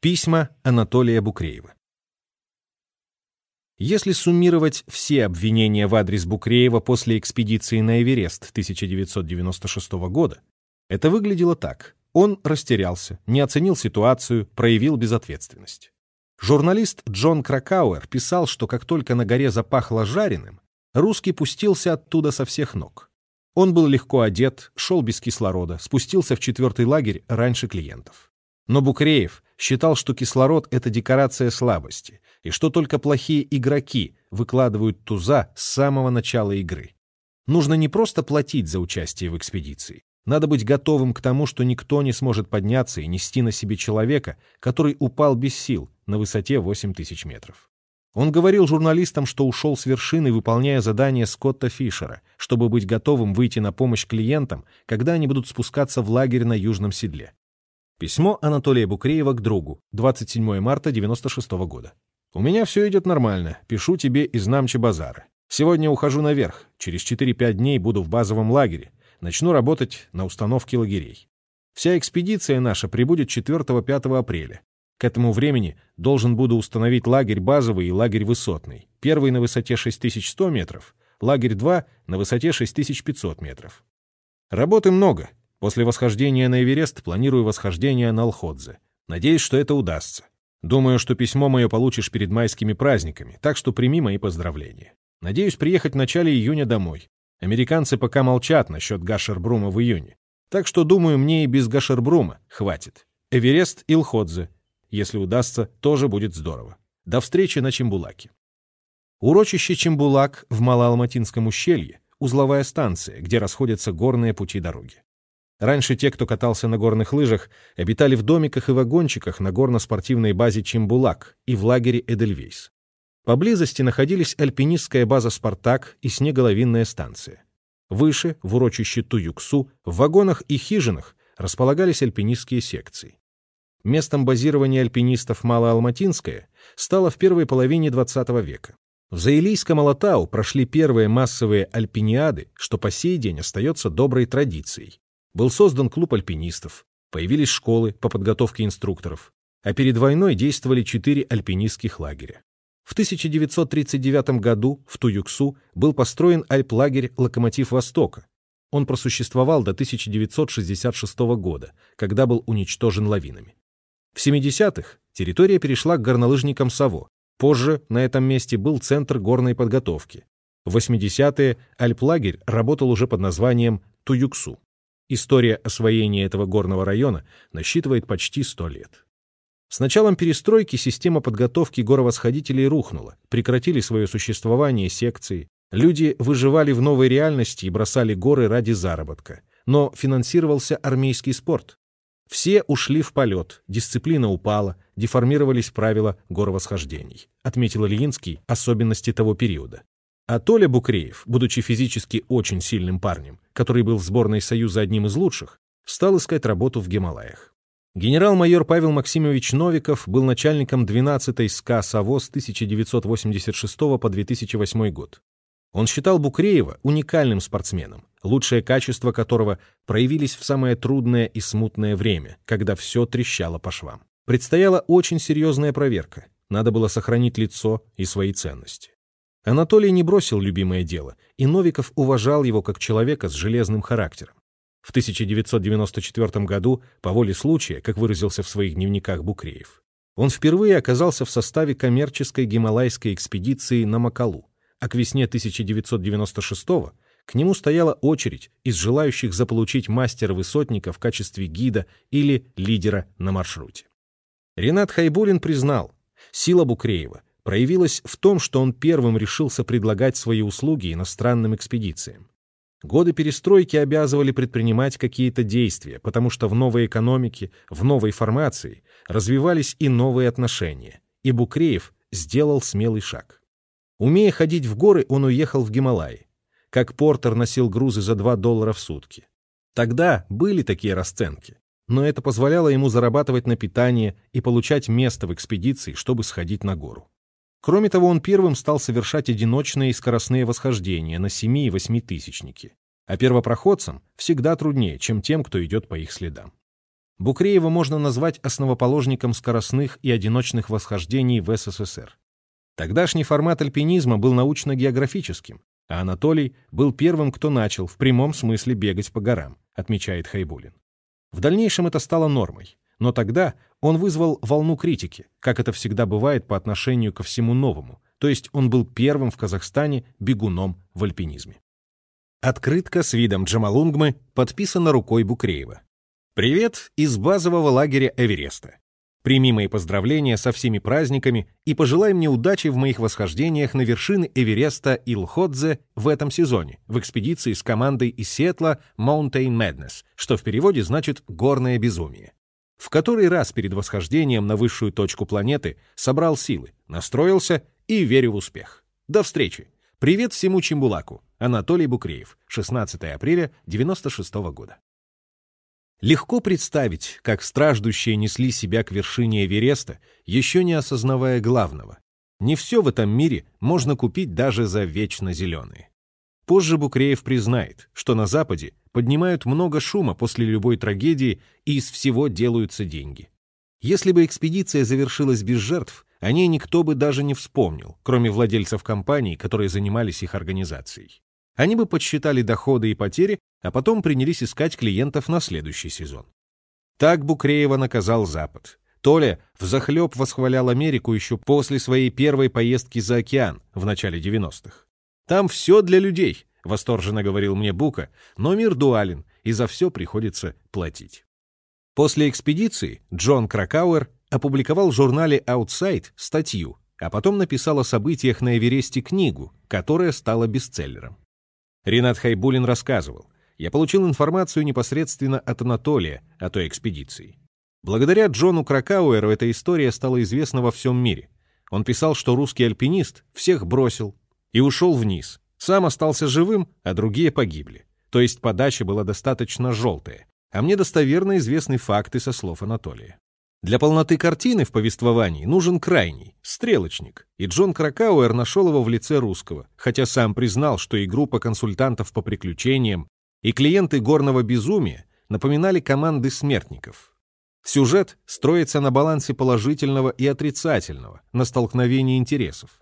Письма Анатолия Букреева. Если суммировать все обвинения в адрес Букреева после экспедиции на Эверест 1996 года, это выглядело так. Он растерялся, не оценил ситуацию, проявил безответственность. Журналист Джон Кракауэр писал, что как только на горе запахло жареным, русский пустился оттуда со всех ног. Он был легко одет, шел без кислорода, спустился в четвертый лагерь раньше клиентов. Но Букреев считал, что кислород — это декорация слабости, и что только плохие игроки выкладывают туза с самого начала игры. Нужно не просто платить за участие в экспедиции. Надо быть готовым к тому, что никто не сможет подняться и нести на себе человека, который упал без сил на высоте 8000 метров. Он говорил журналистам, что ушел с вершины, выполняя задание Скотта Фишера, чтобы быть готовым выйти на помощь клиентам, когда они будут спускаться в лагерь на Южном Седле. Письмо Анатолия Букреева к другу, 27 марта 96 года. «У меня все идет нормально. Пишу тебе из Намчи-базара. Сегодня ухожу наверх. Через 4-5 дней буду в базовом лагере. Начну работать на установке лагерей. Вся экспедиция наша прибудет 4-5 апреля. К этому времени должен буду установить лагерь базовый и лагерь высотный. Первый на высоте 6100 метров, лагерь 2 на высоте 6500 метров. Работы много, После восхождения на Эверест планирую восхождение на Алходзе. Надеюсь, что это удастся. Думаю, что письмо мое получишь перед майскими праздниками, так что прими мои поздравления. Надеюсь приехать в начале июня домой. Американцы пока молчат насчет Гашербрума в июне. Так что, думаю, мне и без Гашербрума хватит. Эверест и Лходзе. Если удастся, тоже будет здорово. До встречи на Чембулаке. Урочище Чембулак в Малоалматинском ущелье – узловая станция, где расходятся горные пути дороги. Раньше те, кто катался на горных лыжах, обитали в домиках и вагончиках на горно-спортивной базе Чимбулак и в лагере Эдельвейс. Поблизости находились альпинистская база «Спартак» и снеголовинная станция. Выше, в урочище Туюксу, в вагонах и хижинах располагались альпинистские секции. Местом базирования альпинистов Малоалматинское стало в первой половине XX века. В Заилийском Алатау прошли первые массовые альпиниады, что по сей день остается доброй традицией. Был создан клуб альпинистов, появились школы по подготовке инструкторов, а перед войной действовали четыре альпинистских лагеря. В 1939 году в Туюксу был построен альплагерь «Локомотив Востока». Он просуществовал до 1966 года, когда был уничтожен лавинами. В 70-х территория перешла к горнолыжникам Саво. Позже на этом месте был центр горной подготовки. В 80-е альплагерь работал уже под названием Туюксу. История освоения этого горного района насчитывает почти 100 лет. С началом перестройки система подготовки горовосходителей рухнула, прекратили свое существование секции, люди выживали в новой реальности и бросали горы ради заработка. Но финансировался армейский спорт. Все ушли в полет, дисциплина упала, деформировались правила горовосхождений, отметил Ильинский особенности того периода. А Толя Букреев, будучи физически очень сильным парнем, который был в сборной Союза одним из лучших, стал искать работу в Гималаях. Генерал-майор Павел Максимович Новиков был начальником 12-й СКА САВО с 1986 по 2008 год. Он считал Букреева уникальным спортсменом, лучшие качества которого проявились в самое трудное и смутное время, когда все трещало по швам. Предстояла очень серьезная проверка. Надо было сохранить лицо и свои ценности. Анатолий не бросил любимое дело, и Новиков уважал его как человека с железным характером. В 1994 году, по воле случая, как выразился в своих дневниках Букреев, он впервые оказался в составе коммерческой гималайской экспедиции на Макалу, а к весне 1996 к нему стояла очередь из желающих заполучить мастера-высотника в качестве гида или лидера на маршруте. Ренат Хайбулин признал, сила Букреева проявилась в том, что он первым решился предлагать свои услуги иностранным экспедициям. Годы перестройки обязывали предпринимать какие-то действия, потому что в новой экономике, в новой формации развивались и новые отношения, и Букреев сделал смелый шаг. Умея ходить в горы, он уехал в Гималаи. Как портер носил грузы за 2 доллара в сутки. Тогда были такие расценки, но это позволяло ему зарабатывать на питание и получать место в экспедиции, чтобы сходить на гору. Кроме того, он первым стал совершать одиночные и скоростные восхождения на 7- и 8-тысячники. А первопроходцам всегда труднее, чем тем, кто идет по их следам. Букреева можно назвать основоположником скоростных и одиночных восхождений в СССР. Тогдашний формат альпинизма был научно-географическим, а Анатолий был первым, кто начал в прямом смысле бегать по горам, отмечает Хайбулин. В дальнейшем это стало нормой, но тогда он вызвал волну критики, как это всегда бывает по отношению ко всему новому, то есть он был первым в Казахстане бегуном в альпинизме. Открытка с видом Джамалунгмы подписана рукой Букреева. Привет из базового лагеря Эвереста. Прими мои поздравления со всеми праздниками и пожелай мне удачи в моих восхождениях на вершины Эвереста и Лходзе в этом сезоне, в экспедиции с командой из Сиэтла Mountain Madness, что в переводе значит «горное безумие». В который раз перед восхождением на высшую точку планеты собрал силы, настроился и верю в успех. До встречи! Привет всему Чембулаку! Анатолий Букреев, 16 апреля 96 года. Легко представить, как страждущие несли себя к вершине Эвереста, еще не осознавая главного. Не все в этом мире можно купить даже за вечно зеленые. Позже Букреев признает, что на Западе поднимают много шума после любой трагедии и из всего делаются деньги. Если бы экспедиция завершилась без жертв, о ней никто бы даже не вспомнил, кроме владельцев компаний, которые занимались их организацией. Они бы подсчитали доходы и потери, а потом принялись искать клиентов на следующий сезон. Так Букреева наказал Запад. Толя взахлеб восхвалял Америку еще после своей первой поездки за океан в начале 90-х. «Там все для людей», — восторженно говорил мне Бука, «но мир дуален, и за все приходится платить». После экспедиции Джон Кракауэр опубликовал в журнале Outside статью, а потом написал о событиях на Эвересте книгу, которая стала бестселлером. Ренат Хайбулин рассказывал, я получил информацию непосредственно от Анатолия о той экспедиции. Благодаря Джону Кракауэру эта история стала известна во всем мире. Он писал, что русский альпинист всех бросил и ушел вниз. Сам остался живым, а другие погибли. То есть подача была достаточно желтая. А мне достоверно известны факты со слов Анатолия. Для полноты картины в повествовании нужен крайний, стрелочник, и Джон Кракауэр нашел его в лице русского, хотя сам признал, что и группа консультантов по приключениям, и клиенты горного безумия напоминали команды смертников. Сюжет строится на балансе положительного и отрицательного, на столкновении интересов.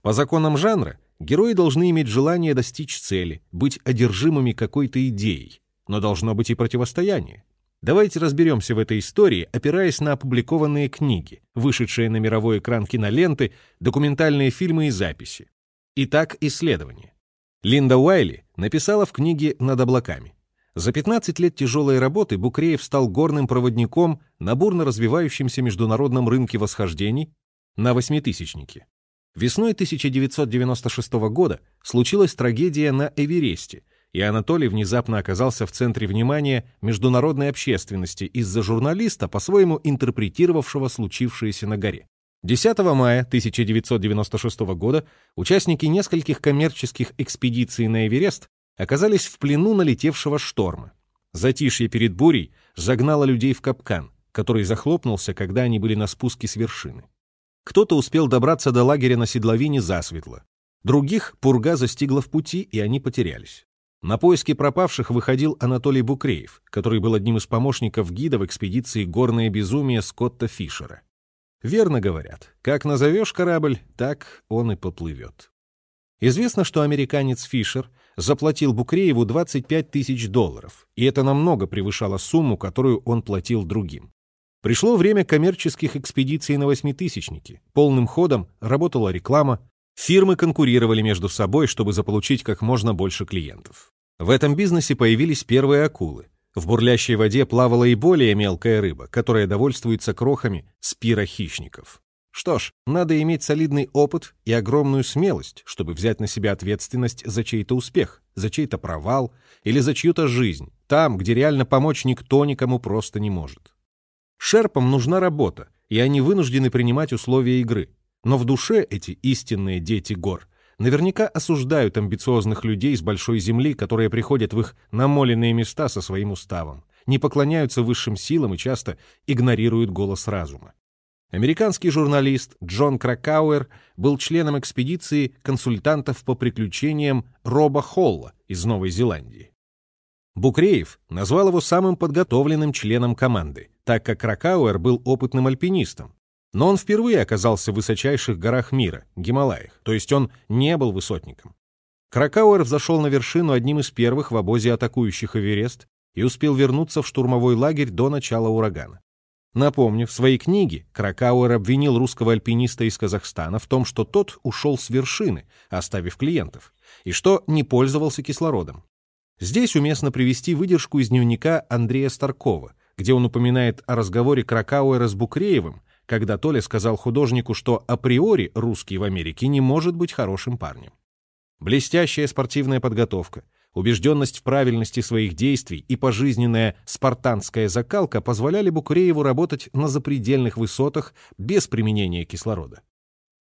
По законам жанра герои должны иметь желание достичь цели, быть одержимыми какой-то идеей, но должно быть и противостояние. Давайте разберемся в этой истории, опираясь на опубликованные книги, вышедшие на мировой экран киноленты, документальные фильмы и записи. Итак, исследование. Линда Уайли написала в книге «Над облаками». За 15 лет тяжелой работы Букреев стал горным проводником на бурно развивающемся международном рынке восхождений на восьмитысячнике. Весной 1996 года случилась трагедия на Эвересте – и Анатолий внезапно оказался в центре внимания международной общественности из-за журналиста, по-своему интерпретировавшего случившееся на горе. 10 мая 1996 года участники нескольких коммерческих экспедиций на Эверест оказались в плену налетевшего шторма. Затишье перед бурей загнало людей в капкан, который захлопнулся, когда они были на спуске с вершины. Кто-то успел добраться до лагеря на седловине засветло. Других пурга застигла в пути, и они потерялись. На поиски пропавших выходил Анатолий Букреев, который был одним из помощников гида в экспедиции «Горное безумие» Скотта Фишера. Верно говорят, как назовешь корабль, так он и поплывет. Известно, что американец Фишер заплатил Букрееву 25 тысяч долларов, и это намного превышало сумму, которую он платил другим. Пришло время коммерческих экспедиций на восьмитысячники. Полным ходом работала реклама, фирмы конкурировали между собой, чтобы заполучить как можно больше клиентов. В этом бизнесе появились первые акулы. В бурлящей воде плавала и более мелкая рыба, которая довольствуется крохами спира хищников. Что ж, надо иметь солидный опыт и огромную смелость, чтобы взять на себя ответственность за чей-то успех, за чей-то провал или за чью-то жизнь, там, где реально помочь никто никому просто не может. Шерпам нужна работа, и они вынуждены принимать условия игры. Но в душе эти истинные дети гор наверняка осуждают амбициозных людей с большой земли, которые приходят в их намоленные места со своим уставом, не поклоняются высшим силам и часто игнорируют голос разума. Американский журналист Джон Кракауэр был членом экспедиции консультантов по приключениям Роба Холла из Новой Зеландии. Букреев назвал его самым подготовленным членом команды, так как Кракауэр был опытным альпинистом. Но он впервые оказался в высочайших горах мира, Гималаях, то есть он не был высотником. Кракауэр взошел на вершину одним из первых в обозе атакующих Эверест и успел вернуться в штурмовой лагерь до начала урагана. Напомню, в своей книге Кракауэр обвинил русского альпиниста из Казахстана в том, что тот ушел с вершины, оставив клиентов, и что не пользовался кислородом. Здесь уместно привести выдержку из дневника Андрея Старкова, где он упоминает о разговоре Кракауэра с Букреевым, когда Толя сказал художнику, что априори русский в Америке не может быть хорошим парнем. Блестящая спортивная подготовка, убежденность в правильности своих действий и пожизненная спартанская закалка позволяли Букрееву работать на запредельных высотах без применения кислорода.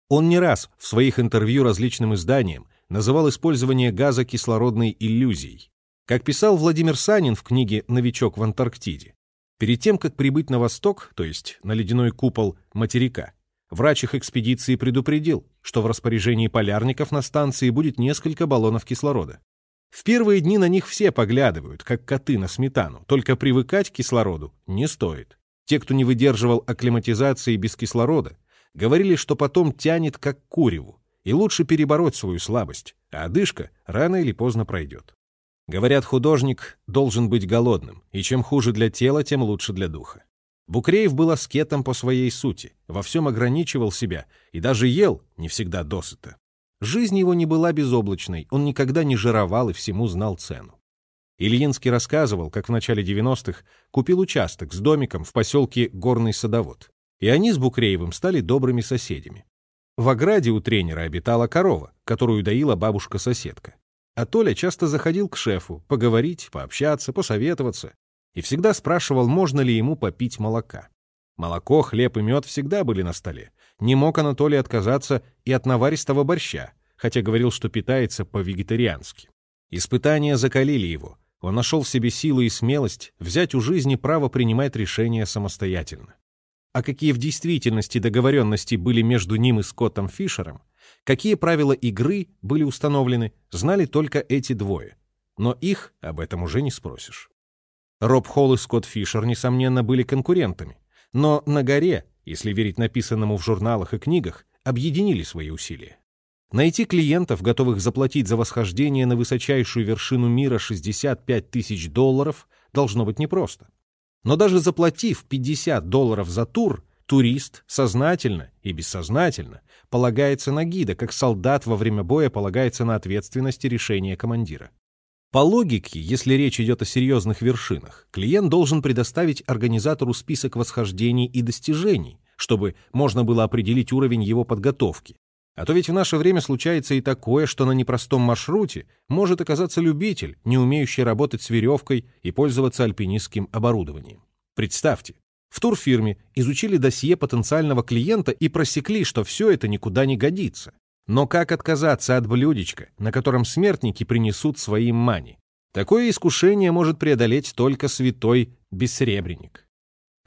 Он не раз в своих интервью различным изданиям называл использование газа кислородной иллюзией. Как писал Владимир Санин в книге «Новичок в Антарктиде», перед тем, как прибыть на восток, то есть на ледяной купол материка, Врач их экспедиции предупредил, что в распоряжении полярников на станции будет несколько баллонов кислорода. В первые дни на них все поглядывают, как коты на сметану, только привыкать к кислороду не стоит. Те, кто не выдерживал акклиматизации без кислорода, говорили, что потом тянет как куреву, и лучше перебороть свою слабость, а одышка рано или поздно пройдет. Говорят, художник должен быть голодным, и чем хуже для тела, тем лучше для духа. Букреев был аскетом по своей сути, во всем ограничивал себя и даже ел не всегда досыта. Жизнь его не была безоблачной, он никогда не жировал и всему знал цену. Ильинский рассказывал, как в начале 90-х купил участок с домиком в поселке Горный Садовод, и они с Букреевым стали добрыми соседями. В ограде у тренера обитала корова, которую доила бабушка-соседка. А Толя часто заходил к шефу поговорить, пообщаться, посоветоваться, и всегда спрашивал, можно ли ему попить молока. Молоко, хлеб и мед всегда были на столе. Не мог Анатолий отказаться и от наваристого борща, хотя говорил, что питается по-вегетариански. Испытания закалили его. Он нашел в себе силу и смелость взять у жизни право принимать решения самостоятельно. А какие в действительности договоренности были между ним и Скоттом Фишером, какие правила игры были установлены, знали только эти двое. Но их об этом уже не спросишь. Роб Холл и Скотт Фишер, несомненно, были конкурентами. Но на горе, если верить написанному в журналах и книгах, объединили свои усилия. Найти клиентов, готовых заплатить за восхождение на высочайшую вершину мира 65 тысяч долларов, должно быть непросто. Но даже заплатив 50 долларов за тур, турист сознательно и бессознательно полагается на гида, как солдат во время боя полагается на ответственность и решение командира. По логике, если речь идет о серьезных вершинах, клиент должен предоставить организатору список восхождений и достижений, чтобы можно было определить уровень его подготовки. А то ведь в наше время случается и такое, что на непростом маршруте может оказаться любитель, не умеющий работать с веревкой и пользоваться альпинистским оборудованием. Представьте, в турфирме изучили досье потенциального клиента и просекли, что все это никуда не годится. Но как отказаться от блюдечка, на котором смертники принесут свои мани? Такое искушение может преодолеть только святой бессребренник.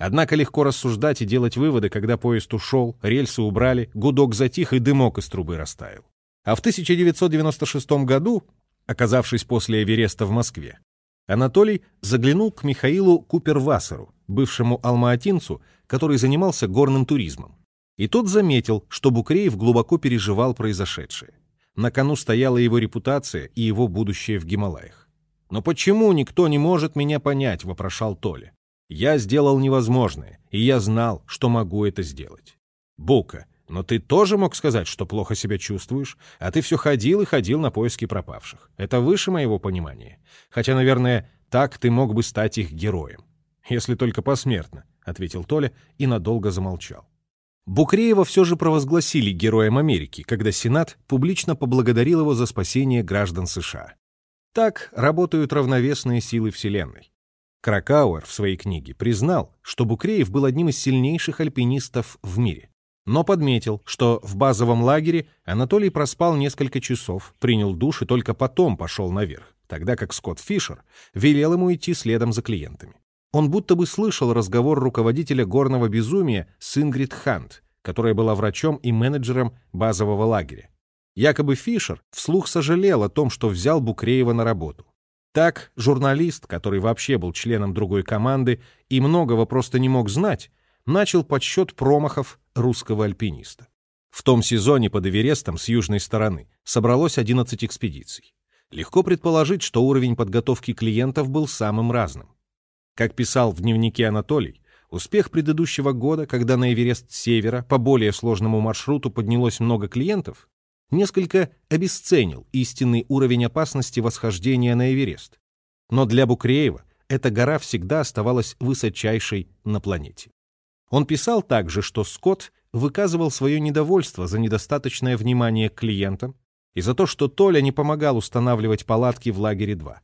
Однако легко рассуждать и делать выводы, когда поезд ушел, рельсы убрали, гудок затих и дымок из трубы растаял. А в 1996 году, оказавшись после Эвереста в Москве, Анатолий заглянул к Михаилу Купервассеру, бывшему алмаатинцу, который занимался горным туризмом. И тот заметил, что Букреев глубоко переживал произошедшее. На кону стояла его репутация и его будущее в Гималаях. «Но почему никто не может меня понять?» — вопрошал Толя. «Я сделал невозможное, и я знал, что могу это сделать». «Бука, но ты тоже мог сказать, что плохо себя чувствуешь, а ты все ходил и ходил на поиски пропавших. Это выше моего понимания. Хотя, наверное, так ты мог бы стать их героем. Если только посмертно», — ответил Толя и надолго замолчал. Букреева все же провозгласили Героем Америки, когда Сенат публично поблагодарил его за спасение граждан США. Так работают равновесные силы Вселенной. Кракауэр в своей книге признал, что Букреев был одним из сильнейших альпинистов в мире, но подметил, что в базовом лагере Анатолий проспал несколько часов, принял душ и только потом пошел наверх, тогда как Скотт Фишер велел ему идти следом за клиентами. Он будто бы слышал разговор руководителя горного безумия с Ингрид Хант, которая была врачом и менеджером базового лагеря. Якобы Фишер вслух сожалел о том, что взял Букреева на работу. Так, журналист, который вообще был членом другой команды и многого просто не мог знать, начал подсчет промахов русского альпиниста. В том сезоне под Эверестом с южной стороны собралось 11 экспедиций. Легко предположить, что уровень подготовки клиентов был самым разным. Как писал в дневнике Анатолий, успех предыдущего года, когда на Эверест севера по более сложному маршруту поднялось много клиентов, несколько обесценил истинный уровень опасности восхождения на Эверест. Но для Букреева эта гора всегда оставалась высочайшей на планете. Он писал также, что Скотт выказывал свое недовольство за недостаточное внимание к клиентам и за то, что Толя не помогал устанавливать палатки в лагере 2.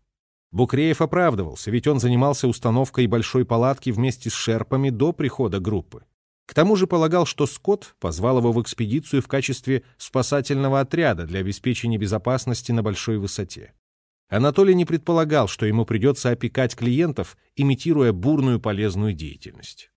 Букреев оправдывался, ведь он занимался установкой большой палатки вместе с шерпами до прихода группы. К тому же полагал, что Скотт позвал его в экспедицию в качестве спасательного отряда для обеспечения безопасности на большой высоте. Анатолий не предполагал, что ему придется опекать клиентов, имитируя бурную полезную деятельность.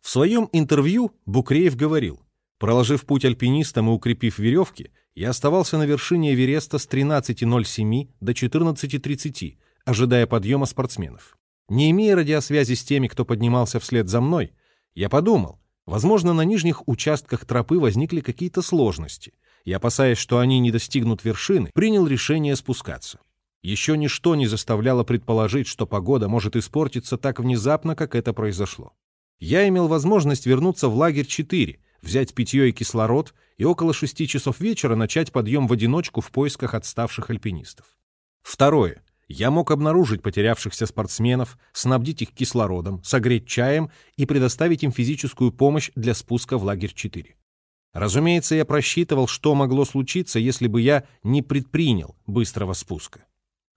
В своем интервью Букреев говорил, проложив путь альпинистам и укрепив веревки, я оставался на вершине Эвереста с 13.07 до 14.30, ожидая подъема спортсменов. Не имея радиосвязи с теми, кто поднимался вслед за мной, я подумал, возможно, на нижних участках тропы возникли какие-то сложности, и, опасаясь, что они не достигнут вершины, принял решение спускаться. Еще ничто не заставляло предположить, что погода может испортиться так внезапно, как это произошло. Я имел возможность вернуться в лагерь 4, взять питье и кислород и около 6 часов вечера начать подъем в одиночку в поисках отставших альпинистов. Второе. Я мог обнаружить потерявшихся спортсменов, снабдить их кислородом, согреть чаем и предоставить им физическую помощь для спуска в лагерь 4. Разумеется, я просчитывал, что могло случиться, если бы я не предпринял быстрого спуска.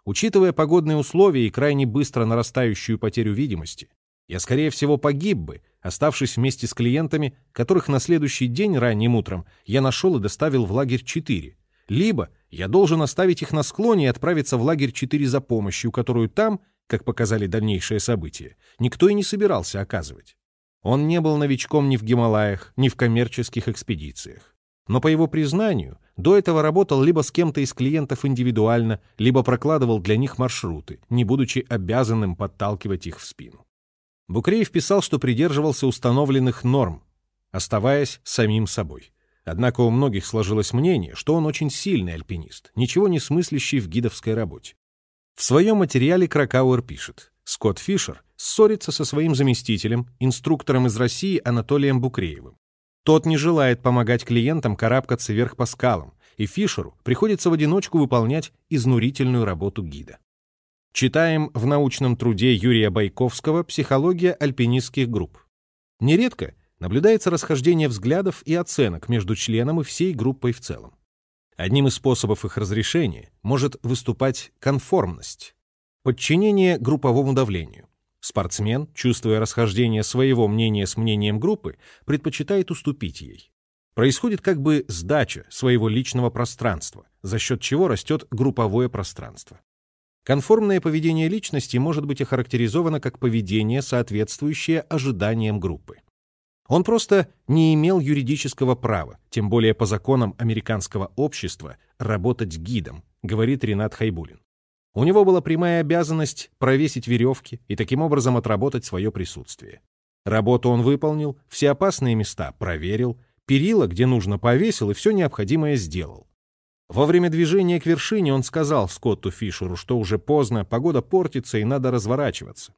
Учитывая погодные условия и крайне быстро нарастающую потерю видимости, я, скорее всего, погиб бы, оставшись вместе с клиентами, которых на следующий день ранним утром я нашел и доставил в лагерь 4, либо я должен оставить их на склоне и отправиться в лагерь 4 за помощью, которую там, как показали дальнейшие события, никто и не собирался оказывать. Он не был новичком ни в Гималаях, ни в коммерческих экспедициях. Но по его признанию, до этого работал либо с кем-то из клиентов индивидуально, либо прокладывал для них маршруты, не будучи обязанным подталкивать их в спину. Букреев писал, что придерживался установленных норм, оставаясь самим собой. Однако у многих сложилось мнение, что он очень сильный альпинист, ничего не смыслящий в гидовской работе. В своем материале Кракауэр пишет, Скотт Фишер ссорится со своим заместителем, инструктором из России Анатолием Букреевым. Тот не желает помогать клиентам карабкаться вверх по скалам, и Фишеру приходится в одиночку выполнять изнурительную работу гида. Читаем в научном труде Юрия Байковского «Психология альпинистских групп». Нередко наблюдается расхождение взглядов и оценок между членом и всей группой в целом. Одним из способов их разрешения может выступать конформность, подчинение групповому давлению. Спортсмен, чувствуя расхождение своего мнения с мнением группы, предпочитает уступить ей. Происходит как бы сдача своего личного пространства, за счет чего растет групповое пространство. Конформное поведение личности может быть охарактеризовано как поведение, соответствующее ожиданиям группы. Он просто не имел юридического права, тем более по законам американского общества, работать гидом, говорит Ренат Хайбулин. У него была прямая обязанность провесить веревки и таким образом отработать свое присутствие. Работу он выполнил, все опасные места проверил, перила, где нужно, повесил и все необходимое сделал. Во время движения к вершине он сказал Скотту Фишеру, что уже поздно, погода портится и надо разворачиваться.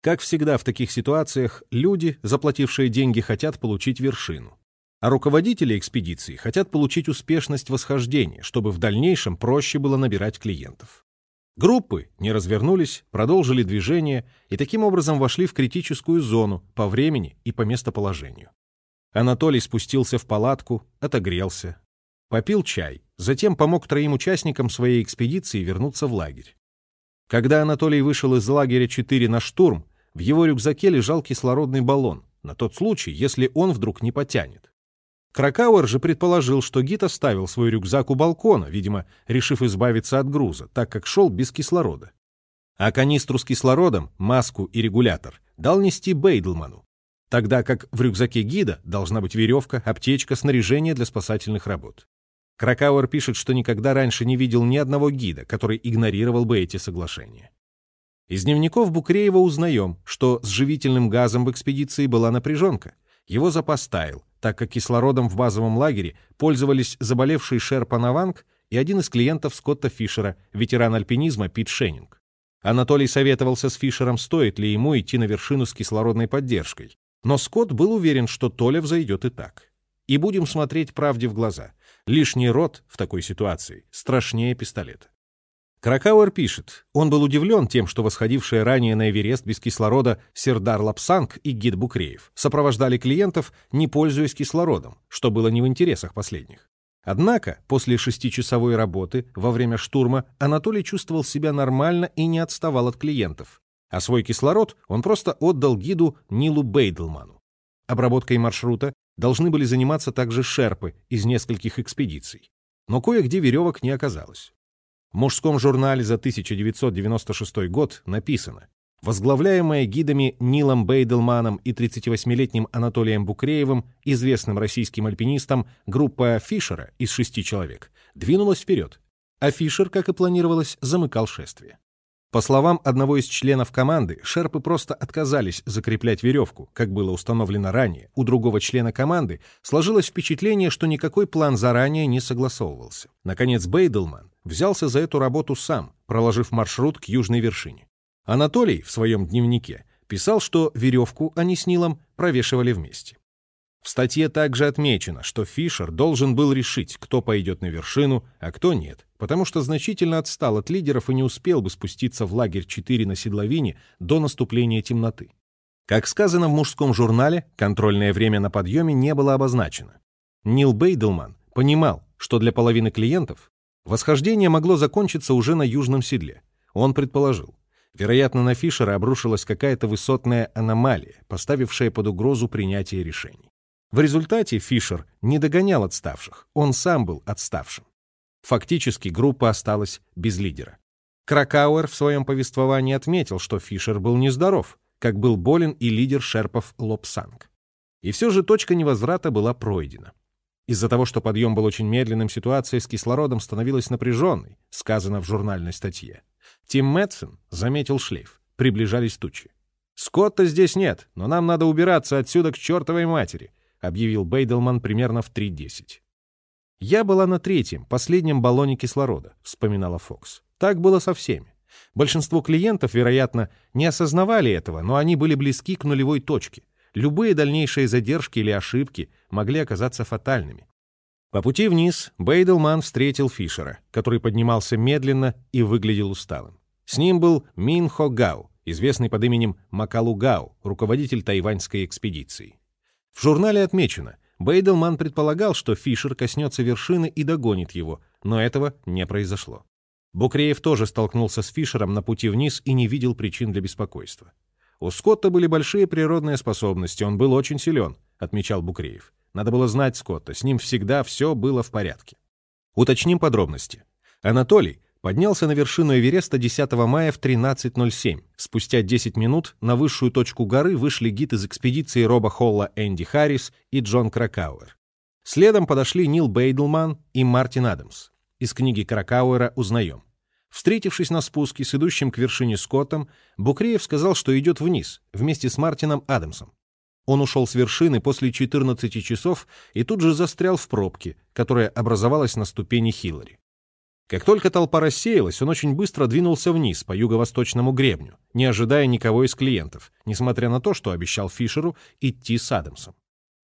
Как всегда в таких ситуациях, люди, заплатившие деньги, хотят получить вершину. А руководители экспедиции хотят получить успешность восхождения, чтобы в дальнейшем проще было набирать клиентов. Группы не развернулись, продолжили движение и таким образом вошли в критическую зону по времени и по местоположению. Анатолий спустился в палатку, отогрелся, попил чай, затем помог троим участникам своей экспедиции вернуться в лагерь. Когда Анатолий вышел из лагеря 4 на штурм, в его рюкзаке лежал кислородный баллон, на тот случай, если он вдруг не потянет. Кракауэр же предположил, что гид оставил свой рюкзак у балкона, видимо, решив избавиться от груза, так как шел без кислорода. А канистру с кислородом, маску и регулятор дал нести Бейдлману, тогда как в рюкзаке гида должна быть веревка, аптечка, снаряжение для спасательных работ. Кракауэр пишет, что никогда раньше не видел ни одного гида, который игнорировал бы эти соглашения. Из дневников Букреева узнаем, что с живительным газом в экспедиции была напряженка. Его запас таял, так как кислородом в базовом лагере пользовались заболевший Шерпа Наванг и один из клиентов Скотта Фишера, ветеран альпинизма Пит Шеннинг. Анатолий советовался с Фишером, стоит ли ему идти на вершину с кислородной поддержкой. Но Скотт был уверен, что Толя взойдет и так. И будем смотреть правде в глаза. Лишний рот в такой ситуации страшнее пистолета. Кракауэр пишет, он был удивлен тем, что восходившие ранее на Эверест без кислорода Сердар Лапсанг и гид Букреев сопровождали клиентов, не пользуясь кислородом, что было не в интересах последних. Однако, после шестичасовой работы, во время штурма, Анатолий чувствовал себя нормально и не отставал от клиентов. А свой кислород он просто отдал гиду Нилу Бейдлману. Обработкой маршрута должны были заниматься также шерпы из нескольких экспедиций. Но кое-где веревок не оказалось. В мужском журнале за 1996 год написано возглавляемая гидами Нилом Бейдлманом и 38-летним Анатолием Букреевым, известным российским альпинистом, группа Фишера из шести человек двинулась вперед, а Фишер, как и планировалось, замыкал шествие. По словам одного из членов команды, шерпы просто отказались закреплять веревку, как было установлено ранее. У другого члена команды сложилось впечатление, что никакой план заранее не согласовывался. Наконец Бейдлман взялся за эту работу сам, проложив маршрут к южной вершине. Анатолий в своем дневнике писал, что веревку они с Нилом провешивали вместе. В статье также отмечено, что Фишер должен был решить, кто пойдет на вершину, а кто нет, потому что значительно отстал от лидеров и не успел бы спуститься в лагерь 4 на седловине до наступления темноты. Как сказано в мужском журнале, контрольное время на подъеме не было обозначено. Нил Бейдлман понимал, что для половины клиентов восхождение могло закончиться уже на южном седле. Он предположил, Вероятно, на Фишера обрушилась какая-то высотная аномалия, поставившая под угрозу принятие решений. В результате Фишер не догонял отставших, он сам был отставшим. Фактически группа осталась без лидера. Кракауэр в своем повествовании отметил, что Фишер был нездоров, как был болен и лидер шерпов Лобсанг. И все же точка невозврата была пройдена. Из-за того, что подъем был очень медленным, ситуация с кислородом становилась напряженной, сказано в журнальной статье. Тим Мэтсон заметил шлейф. Приближались тучи. «Скотта здесь нет, но нам надо убираться отсюда к чертовой матери», объявил Бейдлман примерно в 3.10. «Я была на третьем, последнем баллоне кислорода», вспоминала Фокс. «Так было со всеми. Большинство клиентов, вероятно, не осознавали этого, но они были близки к нулевой точке. Любые дальнейшие задержки или ошибки могли оказаться фатальными. По пути вниз Бейдлман встретил Фишера, который поднимался медленно и выглядел усталым. С ним был Мин Хо Гау, известный под именем Макалу Гау, руководитель тайваньской экспедиции. В журнале отмечено, Бейдлман предполагал, что Фишер коснется вершины и догонит его, но этого не произошло. Букреев тоже столкнулся с Фишером на пути вниз и не видел причин для беспокойства. У Скотта были большие природные способности, он был очень силен, отмечал Букреев. Надо было знать Скотта, с ним всегда все было в порядке. Уточним подробности. Анатолий поднялся на вершину Эвереста 10 мая в 13.07. Спустя 10 минут на высшую точку горы вышли гид из экспедиции Роба Холла Энди Харрис и Джон Кракауэр. Следом подошли Нил Бейдлман и Мартин Адамс. Из книги Кракауэра узнаем. Встретившись на спуске с идущим к вершине Скоттом, Букреев сказал, что идет вниз, вместе с Мартином Адамсом. Он ушел с вершины после 14 часов и тут же застрял в пробке, которая образовалась на ступени Хиллари. Как только толпа рассеялась, он очень быстро двинулся вниз по юго-восточному гребню, не ожидая никого из клиентов, несмотря на то, что обещал Фишеру идти с Адамсом.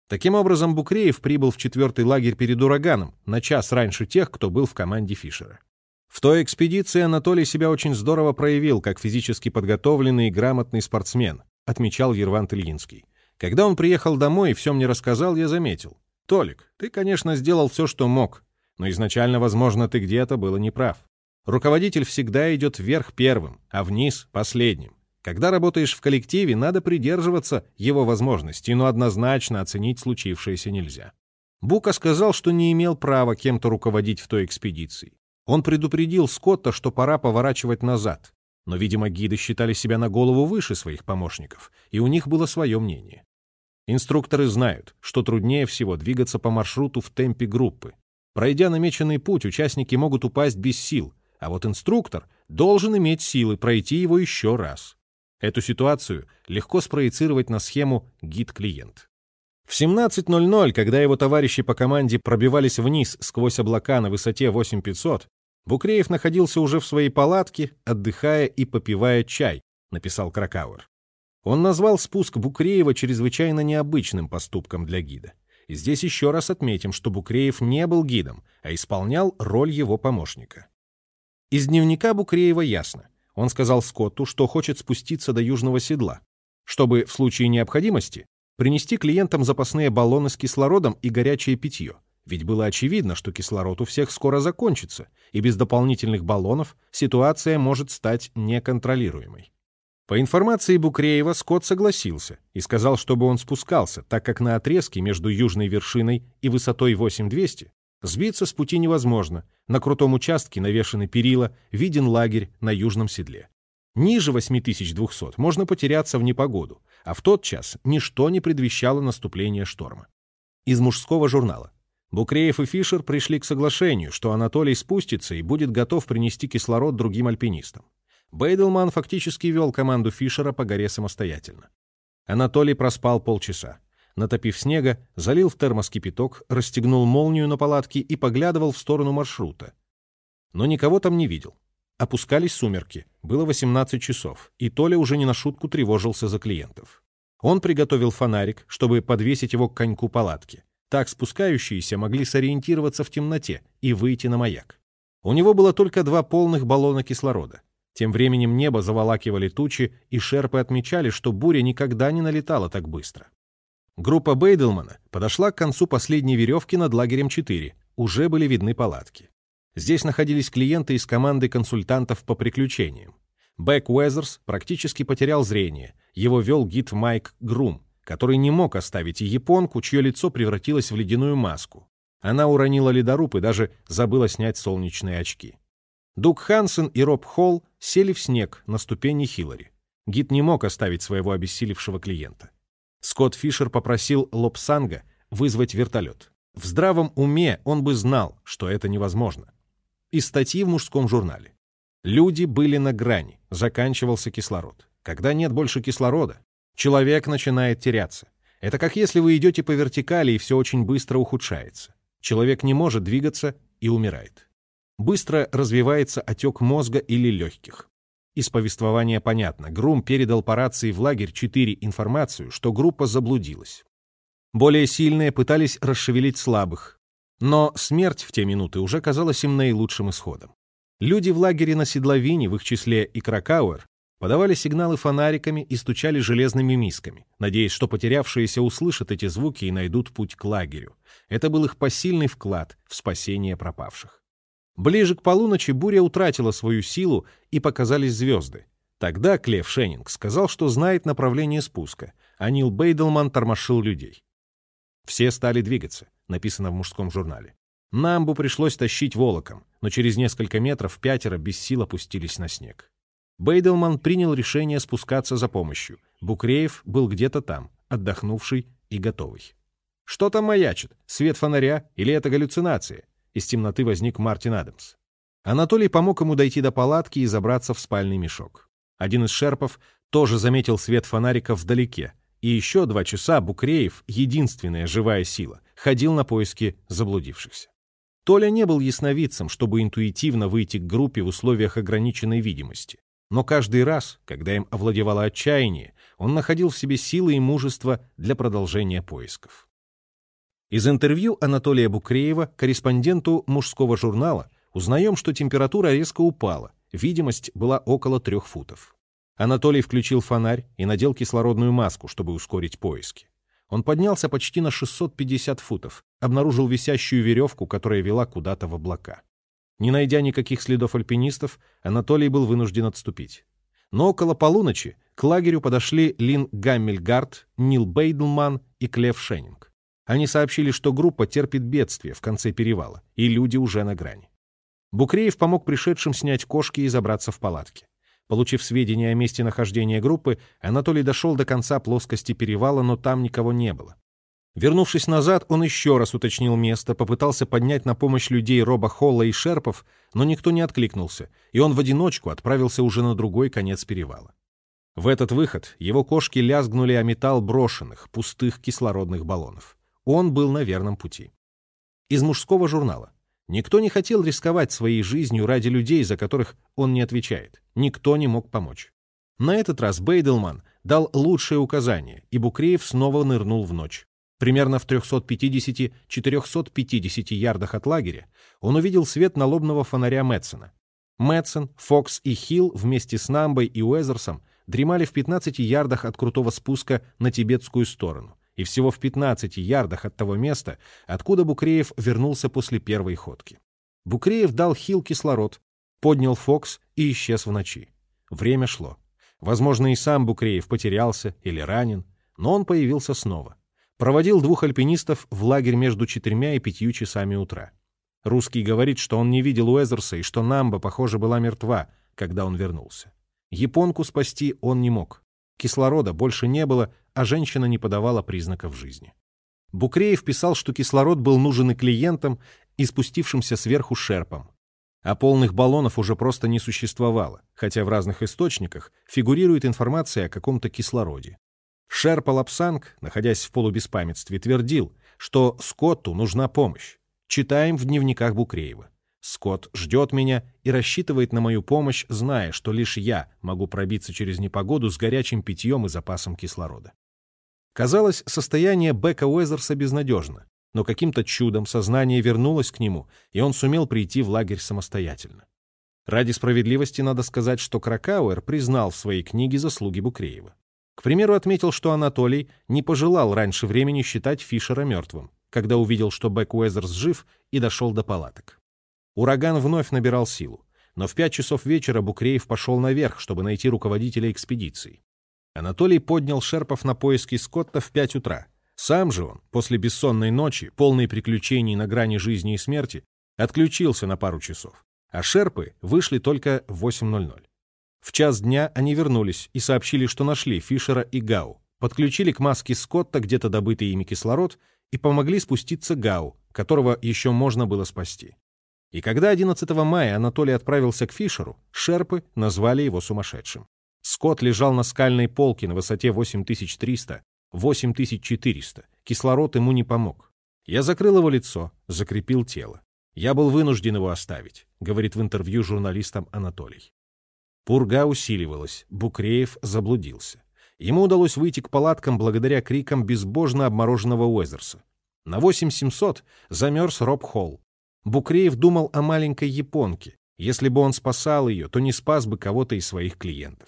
Таким образом, Букреев прибыл в четвертый лагерь перед ураганом, на час раньше тех, кто был в команде Фишера. В той экспедиции Анатолий себя очень здорово проявил, как физически подготовленный и грамотный спортсмен, отмечал Ервант Ильинский. Когда он приехал домой и все мне рассказал, я заметил. «Толик, ты, конечно, сделал все, что мог, но изначально, возможно, ты где-то был неправ. Руководитель всегда идет вверх первым, а вниз — последним. Когда работаешь в коллективе, надо придерживаться его возможностей, но однозначно оценить случившееся нельзя. Бука сказал, что не имел права кем-то руководить в той экспедиции. Он предупредил Скотта, что пора поворачивать назад. Но, видимо, гиды считали себя на голову выше своих помощников, и у них было свое мнение. Инструкторы знают, что труднее всего двигаться по маршруту в темпе группы. Пройдя намеченный путь, участники могут упасть без сил, а вот инструктор должен иметь силы пройти его еще раз. Эту ситуацию легко спроецировать на схему гид-клиент. В 17.00, когда его товарищи по команде пробивались вниз сквозь облака на высоте 8500, Букреев находился уже в своей палатке, отдыхая и попивая чай, написал Кракауэр. Он назвал спуск Букреева чрезвычайно необычным поступком для гида. И здесь еще раз отметим, что Букреев не был гидом, а исполнял роль его помощника. Из дневника Букреева ясно. Он сказал Скотту, что хочет спуститься до южного седла, чтобы в случае необходимости принести клиентам запасные баллоны с кислородом и горячее питье. Ведь было очевидно, что кислород у всех скоро закончится, и без дополнительных баллонов ситуация может стать неконтролируемой. По информации Букреева, Скотт согласился и сказал, чтобы он спускался, так как на отрезке между южной вершиной и высотой 8200 сбиться с пути невозможно. На крутом участке навешаны перила, виден лагерь на южном седле. Ниже 8200 можно потеряться в непогоду, а в тот час ничто не предвещало наступления шторма. Из мужского журнала. Букреев и Фишер пришли к соглашению, что Анатолий спустится и будет готов принести кислород другим альпинистам. Бейдлман фактически вел команду Фишера по горе самостоятельно. Анатолий проспал полчаса. Натопив снега, залил в термос кипяток, расстегнул молнию на палатке и поглядывал в сторону маршрута. Но никого там не видел. Опускались сумерки, было 18 часов, и Толя уже не на шутку тревожился за клиентов. Он приготовил фонарик, чтобы подвесить его к коньку палатки. Так спускающиеся могли сориентироваться в темноте и выйти на маяк. У него было только два полных баллона кислорода. Тем временем небо заволакивали тучи, и шерпы отмечали, что буря никогда не налетала так быстро. Группа Бейдлмана подошла к концу последней веревки над лагерем 4. Уже были видны палатки. Здесь находились клиенты из команды консультантов по приключениям. Бэк Уэзерс практически потерял зрение. Его вел гид Майк Грум, который не мог оставить и японку, чье лицо превратилось в ледяную маску. Она уронила ледоруб и даже забыла снять солнечные очки. Дуг Хансен и Роб Холл сели в снег на ступени Хиллари. Гид не мог оставить своего обессилевшего клиента. Скотт Фишер попросил Лобсанга вызвать вертолет. В здравом уме он бы знал, что это невозможно. Из статьи в мужском журнале. Люди были на грани, заканчивался кислород. Когда нет больше кислорода, человек начинает теряться. Это как если вы идете по вертикали, и все очень быстро ухудшается. Человек не может двигаться и умирает. Быстро развивается отек мозга или легких. Из повествования понятно, Грум передал по рации в лагерь 4 информацию, что группа заблудилась. Более сильные пытались расшевелить слабых, но смерть в те минуты уже казалась им наилучшим исходом. Люди в лагере на Седловине, в их числе и Кракауэр, подавали сигналы фонариками и стучали железными мисками, надеясь, что потерявшиеся услышат эти звуки и найдут путь к лагерю. Это был их посильный вклад в спасение пропавших. Ближе к полуночи буря утратила свою силу, и показались звезды. Тогда Клев Шеннинг сказал, что знает направление спуска, а Нил Бейдлман тормошил людей. Все стали двигаться, написано в мужском журнале. Намбу пришлось тащить волоком, но через несколько метров пятеро без сил опустились на снег. Бейдлман принял решение спускаться за помощью. Букреев был где-то там, отдохнувший и готовый. Что там маячит? Свет фонаря или это галлюцинация? Из темноты возник Мартин Адамс. Анатолий помог ему дойти до палатки и забраться в спальный мешок. Один из шерпов тоже заметил свет фонарика вдалеке, и еще два часа Букреев, единственная живая сила, ходил на поиски заблудившихся. Толя не был ясновидцем, чтобы интуитивно выйти к группе в условиях ограниченной видимости. Но каждый раз, когда им овладевало отчаяние, он находил в себе силы и мужество для продолжения поисков. Из интервью Анатолия Букреева, корреспонденту мужского журнала, узнаем, что температура резко упала, видимость была около трех футов. Анатолий включил фонарь и надел кислородную маску, чтобы ускорить поиски. Он поднялся почти на 650 футов, обнаружил висящую веревку, которая вела куда-то в облака. Не найдя никаких следов альпинистов, Анатолий был вынужден отступить. Но около полуночи к лагерю подошли Лин Гаммельгард, Нил Бейдлман и Клев Шеннинг. Они сообщили, что группа терпит бедствие в конце перевала, и люди уже на грани. Букреев помог пришедшим снять кошки и забраться в палатки. Получив сведения о месте нахождения группы, Анатолий дошел до конца плоскости перевала, но там никого не было. Вернувшись назад, он еще раз уточнил место, попытался поднять на помощь людей Роба Холла и Шерпов, но никто не откликнулся, и он в одиночку отправился уже на другой конец перевала. В этот выход его кошки лязгнули о металл брошенных, пустых кислородных баллонов. Он был на верном пути. Из мужского журнала. Никто не хотел рисковать своей жизнью ради людей, за которых он не отвечает. Никто не мог помочь. На этот раз Бейделман дал лучшее указание, и Букреев снова нырнул в ночь. Примерно в 350-450 ярдах от лагеря он увидел свет налобного фонаря Мэтсона. Мэтсон, Фокс и Хилл вместе с Намбой и Уэзерсом дремали в 15 ярдах от крутого спуска на тибетскую сторону и всего в 15 ярдах от того места, откуда Букреев вернулся после первой ходки. Букреев дал Хилл кислород, поднял Фокс и исчез в ночи. Время шло. Возможно, и сам Букреев потерялся или ранен, но он появился снова. Проводил двух альпинистов в лагерь между четырьмя и пятью часами утра. Русский говорит, что он не видел Уэзерса и что Намба, похоже, была мертва, когда он вернулся. Японку спасти он не мог. Кислорода больше не было, а женщина не подавала признаков жизни. Букреев писал, что кислород был нужен и клиентам, и спустившимся сверху шерпам. А полных баллонов уже просто не существовало, хотя в разных источниках фигурирует информация о каком-то кислороде. Шерпа Лапсанг, находясь в полубеспамятстве, твердил, что Скотту нужна помощь. Читаем в дневниках Букреева. Скотт ждет меня и рассчитывает на мою помощь, зная, что лишь я могу пробиться через непогоду с горячим питьем и запасом кислорода. Казалось, состояние Бека Уэзерса безнадежно, но каким-то чудом сознание вернулось к нему, и он сумел прийти в лагерь самостоятельно. Ради справедливости надо сказать, что Кракауэр признал в своей книге заслуги Букреева. К примеру, отметил, что Анатолий не пожелал раньше времени считать Фишера мертвым, когда увидел, что Бек Уэзерс жив и дошел до палаток. Ураган вновь набирал силу, но в пять часов вечера Букреев пошел наверх, чтобы найти руководителя экспедиции. Анатолий поднял шерпов на поиски Скотта в пять утра. Сам же он, после бессонной ночи, полной приключений на грани жизни и смерти, отключился на пару часов, а шерпы вышли только в 8.00. В час дня они вернулись и сообщили, что нашли Фишера и Гау, подключили к маске Скотта где-то добытый ими кислород и помогли спуститься Гау, которого еще можно было спасти. И когда 11 мая Анатолий отправился к Фишеру, шерпы назвали его сумасшедшим. Скотт лежал на скальной полке на высоте 8300, 8400. Кислород ему не помог. Я закрыл его лицо, закрепил тело. Я был вынужден его оставить, говорит в интервью журналистам Анатолий. Пурга усиливалась, Букреев заблудился. Ему удалось выйти к палаткам благодаря крикам безбожно обмороженного Уэзерса. На 8700 замерз Роб Холл. Букреев думал о маленькой японке. Если бы он спасал ее, то не спас бы кого-то из своих клиентов.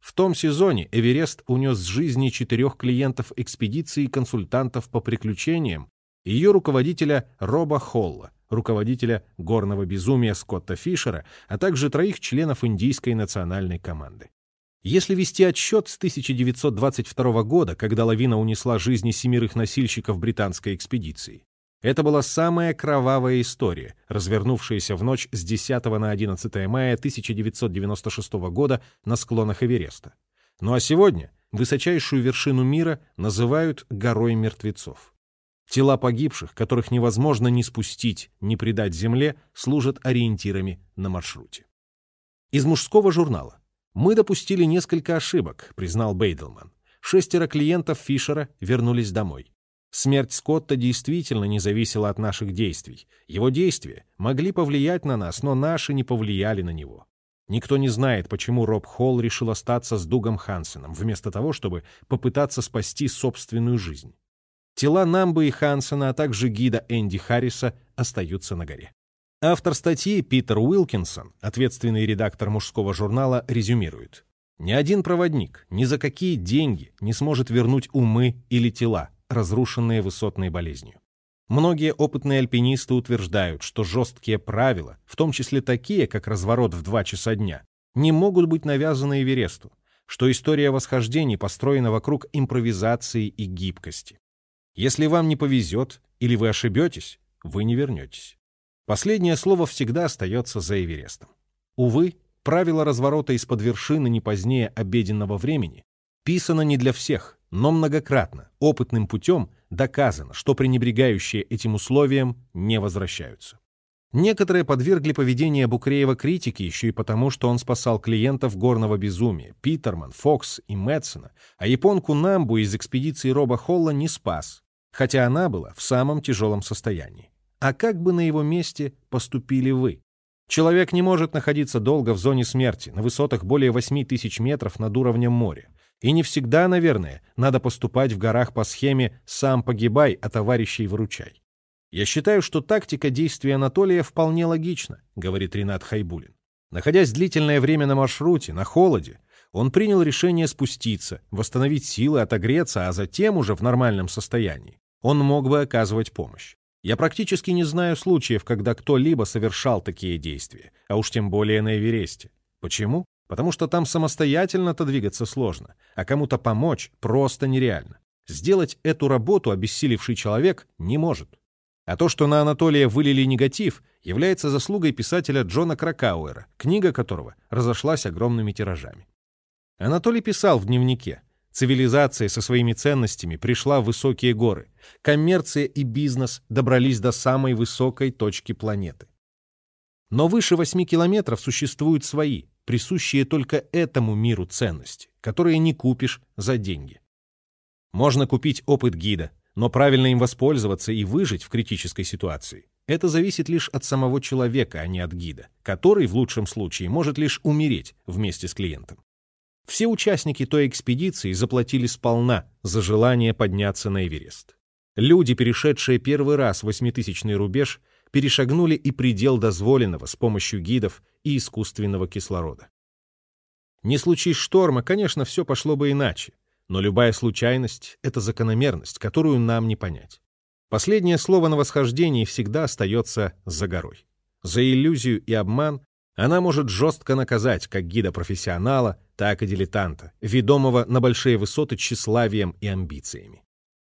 В том сезоне Эверест унес с жизни четырех клиентов экспедиции консультантов по приключениям и ее руководителя Роба Холла, руководителя горного безумия Скотта Фишера, а также троих членов индийской национальной команды. Если вести отсчет с 1922 года, когда лавина унесла жизни семерых носильщиков британской экспедиции, это была самая кровавая история, развернувшаяся в ночь с 10 на 11 мая 1996 года на склонах Эвереста. Ну а сегодня высочайшую вершину мира называют горой мертвецов. Тела погибших, которых невозможно ни спустить, ни предать земле, служат ориентирами на маршруте. Из мужского журнала. «Мы допустили несколько ошибок», — признал Бейдлман. Шестеро клиентов Фишера вернулись домой. Смерть Скотта действительно не зависела от наших действий. Его действия могли повлиять на нас, но наши не повлияли на него. Никто не знает, почему Роб Холл решил остаться с Дугом Хансеном, вместо того, чтобы попытаться спасти собственную жизнь. Тела Намбы и Хансена, а также гида Энди Харриса остаются на горе. Автор статьи Питер Уилкинсон, ответственный редактор мужского журнала, резюмирует. Ни один проводник ни за какие деньги не сможет вернуть умы или тела, разрушенные высотной болезнью. Многие опытные альпинисты утверждают, что жесткие правила, в том числе такие, как разворот в 2 часа дня, не могут быть навязаны Эвересту, что история восхождений построена вокруг импровизации и гибкости. Если вам не повезет или вы ошибетесь, вы не вернетесь. Последнее слово всегда остается за Эверестом. Увы, правило разворота из-под вершины не позднее обеденного времени писано не для всех, но многократно, опытным путем доказано, что пренебрегающие этим условием не возвращаются. Некоторые подвергли поведение Букреева критике еще и потому, что он спасал клиентов горного безумия, Питерман, Фокс и Мэтсона, а японку Намбу из экспедиции Роба Холла не спас, хотя она была в самом тяжелом состоянии. А как бы на его месте поступили вы? Человек не может находиться долго в зоне смерти, на высотах более 8 тысяч метров над уровнем моря. И не всегда, наверное, надо поступать в горах по схеме «сам погибай, а товарищей выручай». «Я считаю, что тактика действий Анатолия вполне логична», — говорит Ренат Хайбулин. Находясь длительное время на маршруте, на холоде, он принял решение спуститься, восстановить силы, отогреться, а затем уже в нормальном состоянии он мог бы оказывать помощь. Я практически не знаю случаев, когда кто-либо совершал такие действия, а уж тем более на Эвересте. Почему? Потому что там самостоятельно-то двигаться сложно, а кому-то помочь просто нереально. Сделать эту работу обессилевший человек не может. А то, что на Анатолия вылили негатив, является заслугой писателя Джона Кракауэра, книга которого разошлась огромными тиражами. Анатолий писал в дневнике, Цивилизация со своими ценностями пришла в высокие горы. Коммерция и бизнес добрались до самой высокой точки планеты. Но выше 8 километров существуют свои, присущие только этому миру ценности, которые не купишь за деньги. Можно купить опыт гида, но правильно им воспользоваться и выжить в критической ситуации – это зависит лишь от самого человека, а не от гида, который в лучшем случае может лишь умереть вместе с клиентом. Все участники той экспедиции заплатили сполна за желание подняться на Эверест. Люди, перешедшие первый раз восьмитысячный рубеж, перешагнули и предел дозволенного с помощью гидов и искусственного кислорода. Не случись шторма, конечно, все пошло бы иначе, но любая случайность — это закономерность, которую нам не понять. Последнее слово на восхождении всегда остается за горой. За иллюзию и обман она может жестко наказать как гида-профессионала, так и дилетанта, ведомого на большие высоты тщеславием и амбициями.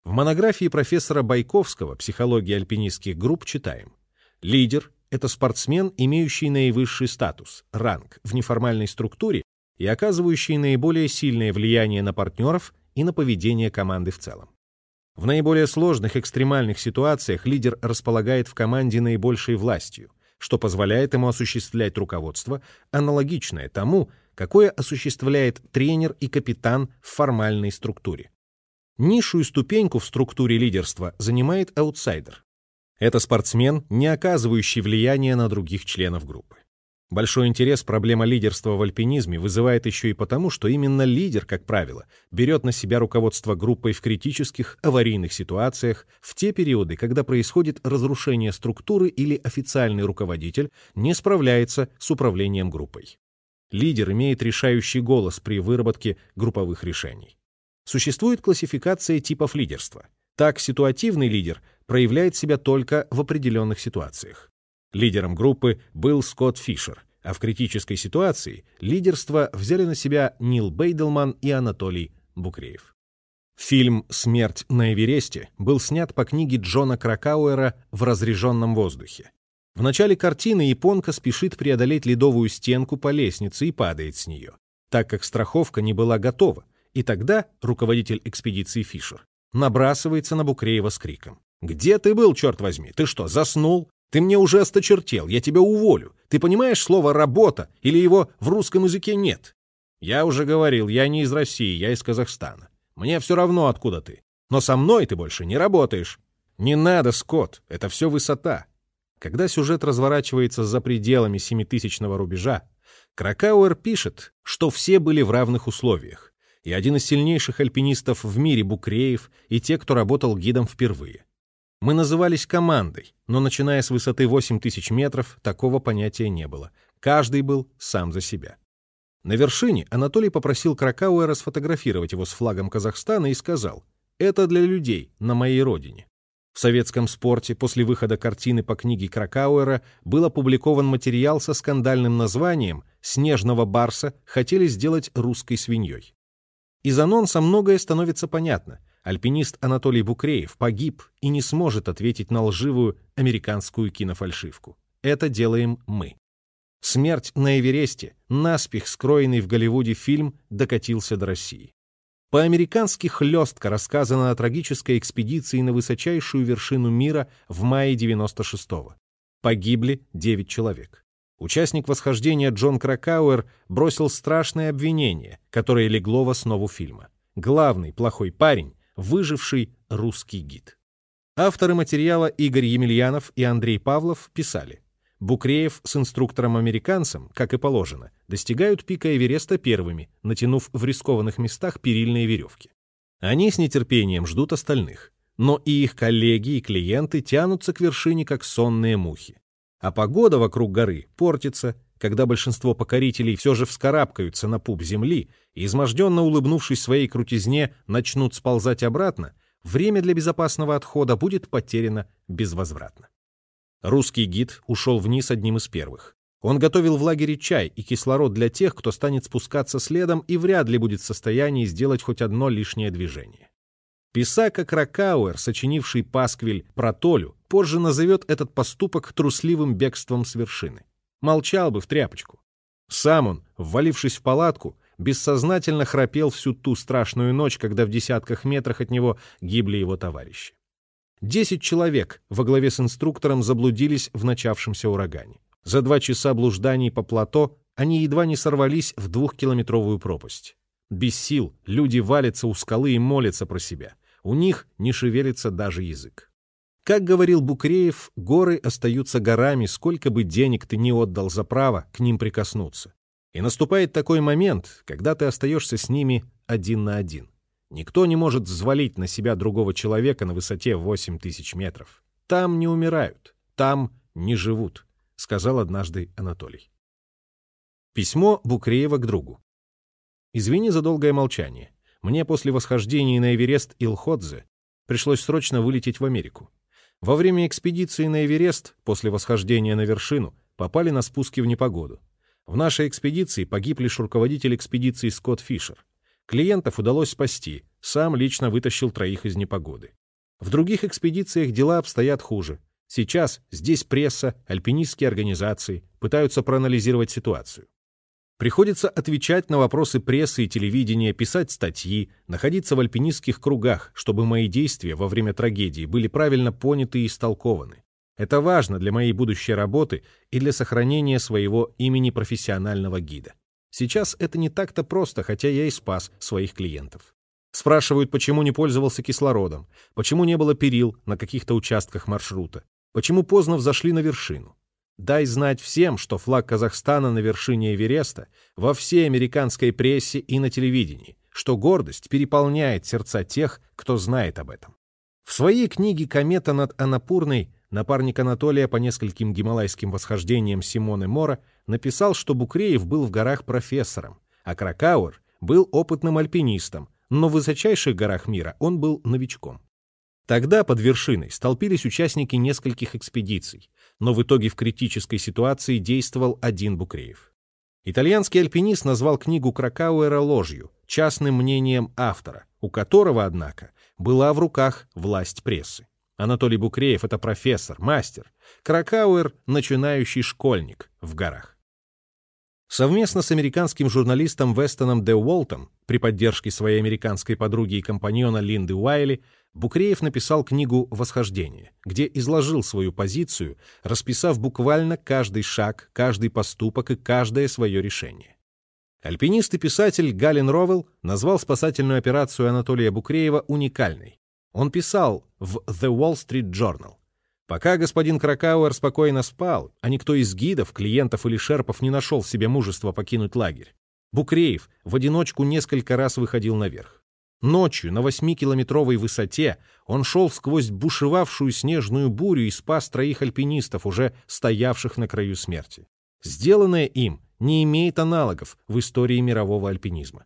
В монографии профессора Байковского «Психология альпинистских групп» читаем. Лидер — это спортсмен, имеющий наивысший статус, ранг в неформальной структуре и оказывающий наиболее сильное влияние на партнеров и на поведение команды в целом. В наиболее сложных экстремальных ситуациях лидер располагает в команде наибольшей властью — что позволяет ему осуществлять руководство, аналогичное тому, какое осуществляет тренер и капитан в формальной структуре. Низшую ступеньку в структуре лидерства занимает аутсайдер. Это спортсмен, не оказывающий влияния на других членов группы. Большой интерес проблема лидерства в альпинизме вызывает еще и потому, что именно лидер, как правило, берет на себя руководство группой в критических, аварийных ситуациях в те периоды, когда происходит разрушение структуры или официальный руководитель не справляется с управлением группой. Лидер имеет решающий голос при выработке групповых решений. Существует классификация типов лидерства. Так, ситуативный лидер проявляет себя только в определенных ситуациях. Лидером группы был Скотт Фишер, а в критической ситуации лидерство взяли на себя Нил Бейделман и Анатолий Букреев. Фильм «Смерть на Эвересте» был снят по книге Джона Кракауэра «В разреженном воздухе». В начале картины японка спешит преодолеть ледовую стенку по лестнице и падает с нее, так как страховка не была готова, и тогда руководитель экспедиции Фишер набрасывается на Букреева с криком. «Где ты был, черт возьми? Ты что, заснул? Ты мне уже осточертел, я тебя уволю. Ты понимаешь слово «работа» или его в русском языке нет? Я уже говорил, я не из России, я из Казахстана. Мне все равно, откуда ты. Но со мной ты больше не работаешь. Не надо, Скотт, это все высота. Когда сюжет разворачивается за пределами семитысячного рубежа, Кракауэр пишет, что все были в равных условиях. И один из сильнейших альпинистов в мире Букреев, и те, кто работал гидом впервые. Мы назывались командой, но начиная с высоты 8000 метров такого понятия не было. Каждый был сам за себя. На вершине Анатолий попросил Кракауэра сфотографировать его с флагом Казахстана и сказал «Это для людей, на моей родине». В советском спорте после выхода картины по книге Кракауэра был опубликован материал со скандальным названием «Снежного барса хотели сделать русской свиньей». Из анонса многое становится понятно – альпинист Анатолий Букреев погиб и не сможет ответить на лживую американскую кинофальшивку. Это делаем мы. «Смерть на Эвересте», наспех скроенный в Голливуде фильм, докатился до России. По-американски хлестко рассказано о трагической экспедиции на высочайшую вершину мира в мае 96-го. Погибли 9 человек. Участник восхождения Джон Кракауэр бросил страшное обвинение, которое легло в основу фильма. Главный плохой парень, выживший русский гид. Авторы материала Игорь Емельянов и Андрей Павлов писали. Букреев с инструктором-американцем, как и положено, достигают пика Эвереста первыми, натянув в рискованных местах перильные веревки. Они с нетерпением ждут остальных, но и их коллеги и клиенты тянутся к вершине, как сонные мухи. А погода вокруг горы портится, когда большинство покорителей все же вскарабкаются на пуп земли и, изможденно улыбнувшись своей крутизне, начнут сползать обратно, время для безопасного отхода будет потеряно безвозвратно. Русский гид ушел вниз одним из первых. Он готовил в лагере чай и кислород для тех, кто станет спускаться следом и вряд ли будет в состоянии сделать хоть одно лишнее движение. Писака Кракауэр, сочинивший пасквиль про Толю, позже назовет этот поступок трусливым бегством с вершины. Молчал бы в тряпочку. Сам он, ввалившись в палатку, бессознательно храпел всю ту страшную ночь, когда в десятках метрах от него гибли его товарищи. Десять человек во главе с инструктором заблудились в начавшемся урагане. За два часа блужданий по плато они едва не сорвались в двухкилометровую пропасть. Без сил люди валятся у скалы и молятся про себя. У них не шевелится даже язык. Как говорил Букреев, горы остаются горами, сколько бы денег ты не отдал за право к ним прикоснуться. И наступает такой момент, когда ты остаешься с ними один на один. Никто не может взвалить на себя другого человека на высоте 8 тысяч метров. Там не умирают, там не живут, сказал однажды Анатолий. Письмо Букреева к другу. Извини за долгое молчание. Мне после восхождения на Эверест Илходзе пришлось срочно вылететь в Америку. Во время экспедиции на Эверест, после восхождения на вершину, попали на спуски в непогоду. В нашей экспедиции погиб лишь руководитель экспедиции Скотт Фишер. Клиентов удалось спасти, сам лично вытащил троих из непогоды. В других экспедициях дела обстоят хуже. Сейчас здесь пресса, альпинистские организации пытаются проанализировать ситуацию. Приходится отвечать на вопросы прессы и телевидения, писать статьи, находиться в альпинистских кругах, чтобы мои действия во время трагедии были правильно поняты и истолкованы. Это важно для моей будущей работы и для сохранения своего имени профессионального гида. Сейчас это не так-то просто, хотя я и спас своих клиентов. Спрашивают, почему не пользовался кислородом, почему не было перил на каких-то участках маршрута, почему поздно взошли на вершину. Дай знать всем, что флаг Казахстана на вершине Эвереста во всей американской прессе и на телевидении, что гордость переполняет сердца тех, кто знает об этом. В своей книге «Комета над Анапурной» напарник Анатолия по нескольким гималайским восхождениям Симоны Мора написал, что Букреев был в горах профессором, а Кракауэр был опытным альпинистом, но в высочайших горах мира он был новичком. Тогда под вершиной столпились участники нескольких экспедиций, но в итоге в критической ситуации действовал один Букреев. Итальянский альпинист назвал книгу Кракауэра ложью, частным мнением автора, у которого, однако, была в руках власть прессы. Анатолий Букреев — это профессор, мастер. Кракауэр — начинающий школьник в горах. Совместно с американским журналистом Вестоном Де Уолтом при поддержке своей американской подруги и компаньона Линды Уайли Букреев написал книгу «Восхождение», где изложил свою позицию, расписав буквально каждый шаг, каждый поступок и каждое свое решение. Альпинист и писатель Галин Ровел назвал спасательную операцию Анатолия Букреева уникальной. Он писал в The Wall Street Journal. Пока господин Кракауэр спокойно спал, а никто из гидов, клиентов или шерпов не нашел в себе мужества покинуть лагерь, Букреев в одиночку несколько раз выходил наверх. Ночью на восьмикилометровой высоте он шел сквозь бушевавшую снежную бурю и спас троих альпинистов, уже стоявших на краю смерти. Сделанное им не имеет аналогов в истории мирового альпинизма.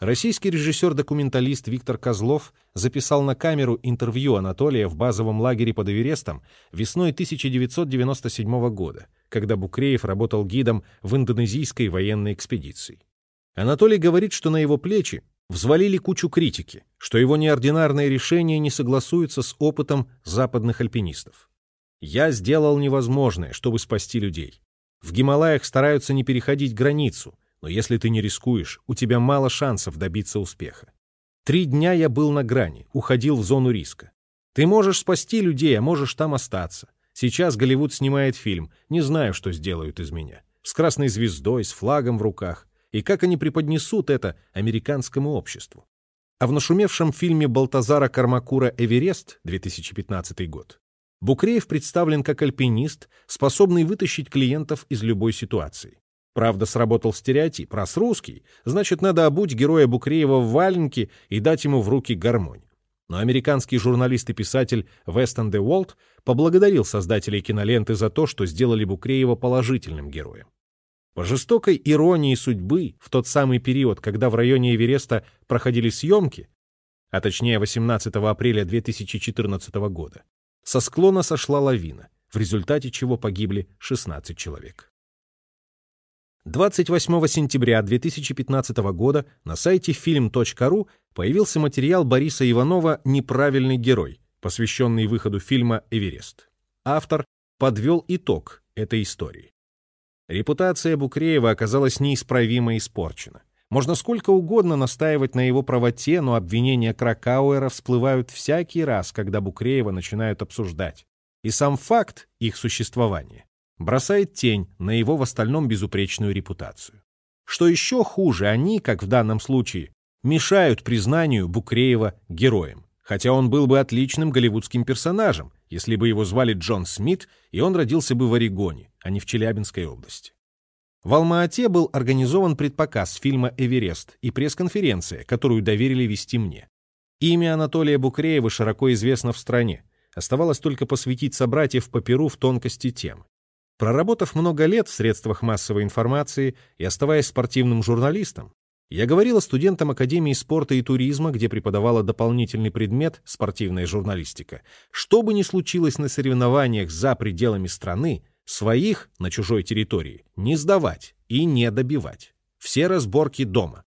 Российский режиссер-документалист Виктор Козлов записал на камеру интервью Анатолия в базовом лагере под Эверестом весной 1997 года, когда Букреев работал гидом в индонезийской военной экспедиции. Анатолий говорит, что на его плечи взвалили кучу критики, что его неординарные решения не согласуются с опытом западных альпинистов. «Я сделал невозможное, чтобы спасти людей. В Гималаях стараются не переходить границу, но если ты не рискуешь, у тебя мало шансов добиться успеха. Три дня я был на грани, уходил в зону риска. Ты можешь спасти людей, а можешь там остаться. Сейчас Голливуд снимает фильм, не знаю, что сделают из меня. С красной звездой, с флагом в руках. И как они преподнесут это американскому обществу. А в нашумевшем фильме Балтазара Кармакура «Эверест» 2015 год Букреев представлен как альпинист, способный вытащить клиентов из любой ситуации. Правда, сработал стереотип. Раз русский, значит, надо обуть героя Букреева в валенки и дать ему в руки гармонь. Но американский журналист и писатель Вестон де Уолт поблагодарил создателей киноленты за то, что сделали Букреева положительным героем. По жестокой иронии судьбы, в тот самый период, когда в районе Эвереста проходили съемки, а точнее 18 апреля 2014 года, со склона сошла лавина, в результате чего погибли 16 человек. 28 сентября 2015 года на сайте film.ru появился материал Бориса Иванова «Неправильный герой», посвященный выходу фильма «Эверест». Автор подвел итог этой истории. Репутация Букреева оказалась неисправимо испорчена. Можно сколько угодно настаивать на его правоте, но обвинения Кракауэра всплывают всякий раз, когда Букреева начинают обсуждать. И сам факт их существования бросает тень на его в остальном безупречную репутацию. Что еще хуже, они, как в данном случае, мешают признанию Букреева героем, хотя он был бы отличным голливудским персонажем, если бы его звали Джон Смит, и он родился бы в Орегоне, а не в Челябинской области. В Алма-Ате был организован предпоказ фильма «Эверест» и пресс-конференция, которую доверили вести мне. Имя Анатолия Букреева широко известно в стране. Оставалось только посвятить собратьев по Перу в тонкости темы. Проработав много лет в средствах массовой информации и оставаясь спортивным журналистом, я говорила студентам Академии спорта и туризма, где преподавала дополнительный предмет «спортивная журналистика», что бы ни случилось на соревнованиях за пределами страны, своих на чужой территории не сдавать и не добивать. Все разборки дома.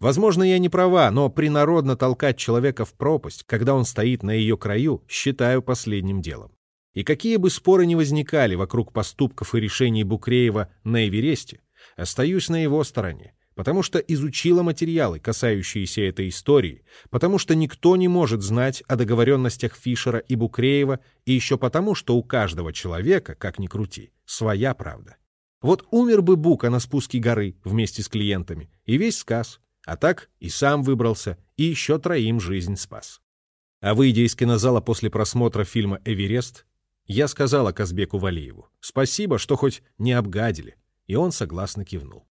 Возможно, я не права, но принародно толкать человека в пропасть, когда он стоит на ее краю, считаю последним делом. И какие бы споры ни возникали вокруг поступков и решений Букреева на Эвересте, остаюсь на его стороне, потому что изучила материалы, касающиеся этой истории, потому что никто не может знать о договоренностях Фишера и Букреева, и еще потому, что у каждого человека, как ни крути, своя правда. Вот умер бы Бука на спуске горы вместе с клиентами, и весь сказ, а так и сам выбрался, и еще троим жизнь спас. А выйдя из кинозала после просмотра фильма «Эверест», я сказала Казбеку Валиеву, спасибо, что хоть не обгадили, и он согласно кивнул.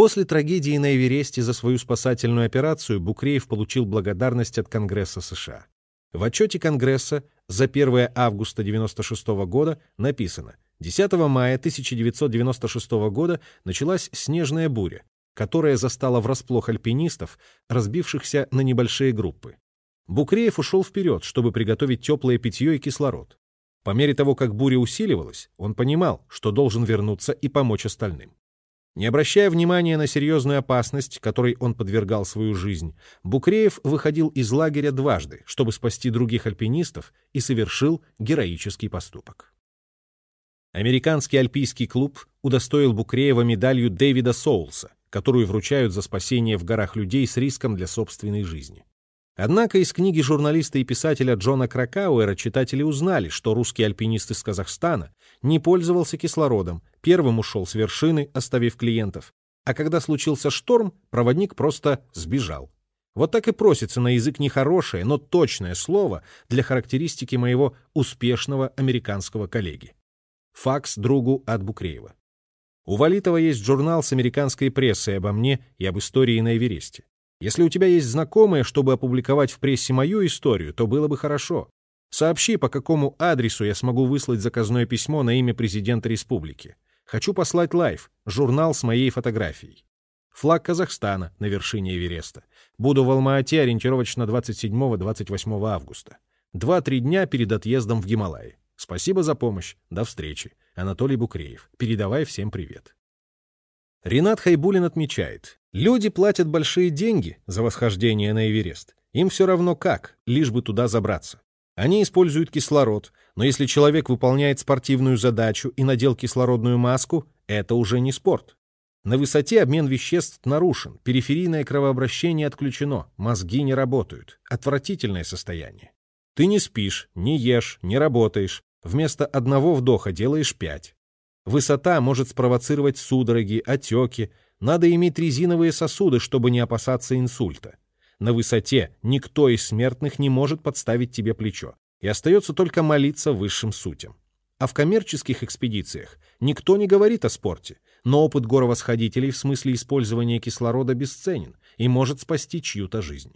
После трагедии на Эвересте за свою спасательную операцию Букреев получил благодарность от Конгресса США. В отчете Конгресса за 1 августа 1996 года написано 10 мая 1996 года началась снежная буря, которая застала врасплох альпинистов, разбившихся на небольшие группы. Букреев ушел вперед, чтобы приготовить теплое питье и кислород. По мере того, как буря усиливалась, он понимал, что должен вернуться и помочь остальным. Не обращая внимания на серьезную опасность, которой он подвергал свою жизнь, Букреев выходил из лагеря дважды, чтобы спасти других альпинистов, и совершил героический поступок. Американский альпийский клуб удостоил Букреева медалью Дэвида Соулса, которую вручают за спасение в горах людей с риском для собственной жизни. Однако из книги журналиста и писателя Джона Кракауэра читатели узнали, что русский альпинист из Казахстана не пользовался кислородом, первым ушел с вершины, оставив клиентов, а когда случился шторм, проводник просто сбежал. Вот так и просится на язык нехорошее, но точное слово для характеристики моего успешного американского коллеги. Факс другу от Букреева. У Валитова есть журнал с американской прессой обо мне и об истории на Эвересте. Если у тебя есть знакомые, чтобы опубликовать в прессе мою историю, то было бы хорошо. Сообщи, по какому адресу я смогу выслать заказное письмо на имя президента республики. Хочу послать Life, журнал с моей фотографией. Флаг Казахстана на вершине Эвереста. Буду в Алма-Ате ориентировочно 27-28 августа. Два-три дня перед отъездом в Гималаи. Спасибо за помощь. До встречи. Анатолий Букреев. Передавай всем привет. Ренат Хайбулин отмечает, люди платят большие деньги за восхождение на Эверест. Им все равно как, лишь бы туда забраться. Они используют кислород, но если человек выполняет спортивную задачу и надел кислородную маску, это уже не спорт. На высоте обмен веществ нарушен, периферийное кровообращение отключено, мозги не работают. Отвратительное состояние. Ты не спишь, не ешь, не работаешь. Вместо одного вдоха делаешь пять. Высота может спровоцировать судороги, отеки. Надо иметь резиновые сосуды, чтобы не опасаться инсульта. На высоте никто из смертных не может подставить тебе плечо, и остается только молиться высшим сутям. А в коммерческих экспедициях никто не говорит о спорте, но опыт горовосходителей в смысле использования кислорода бесценен и может спасти чью-то жизнь.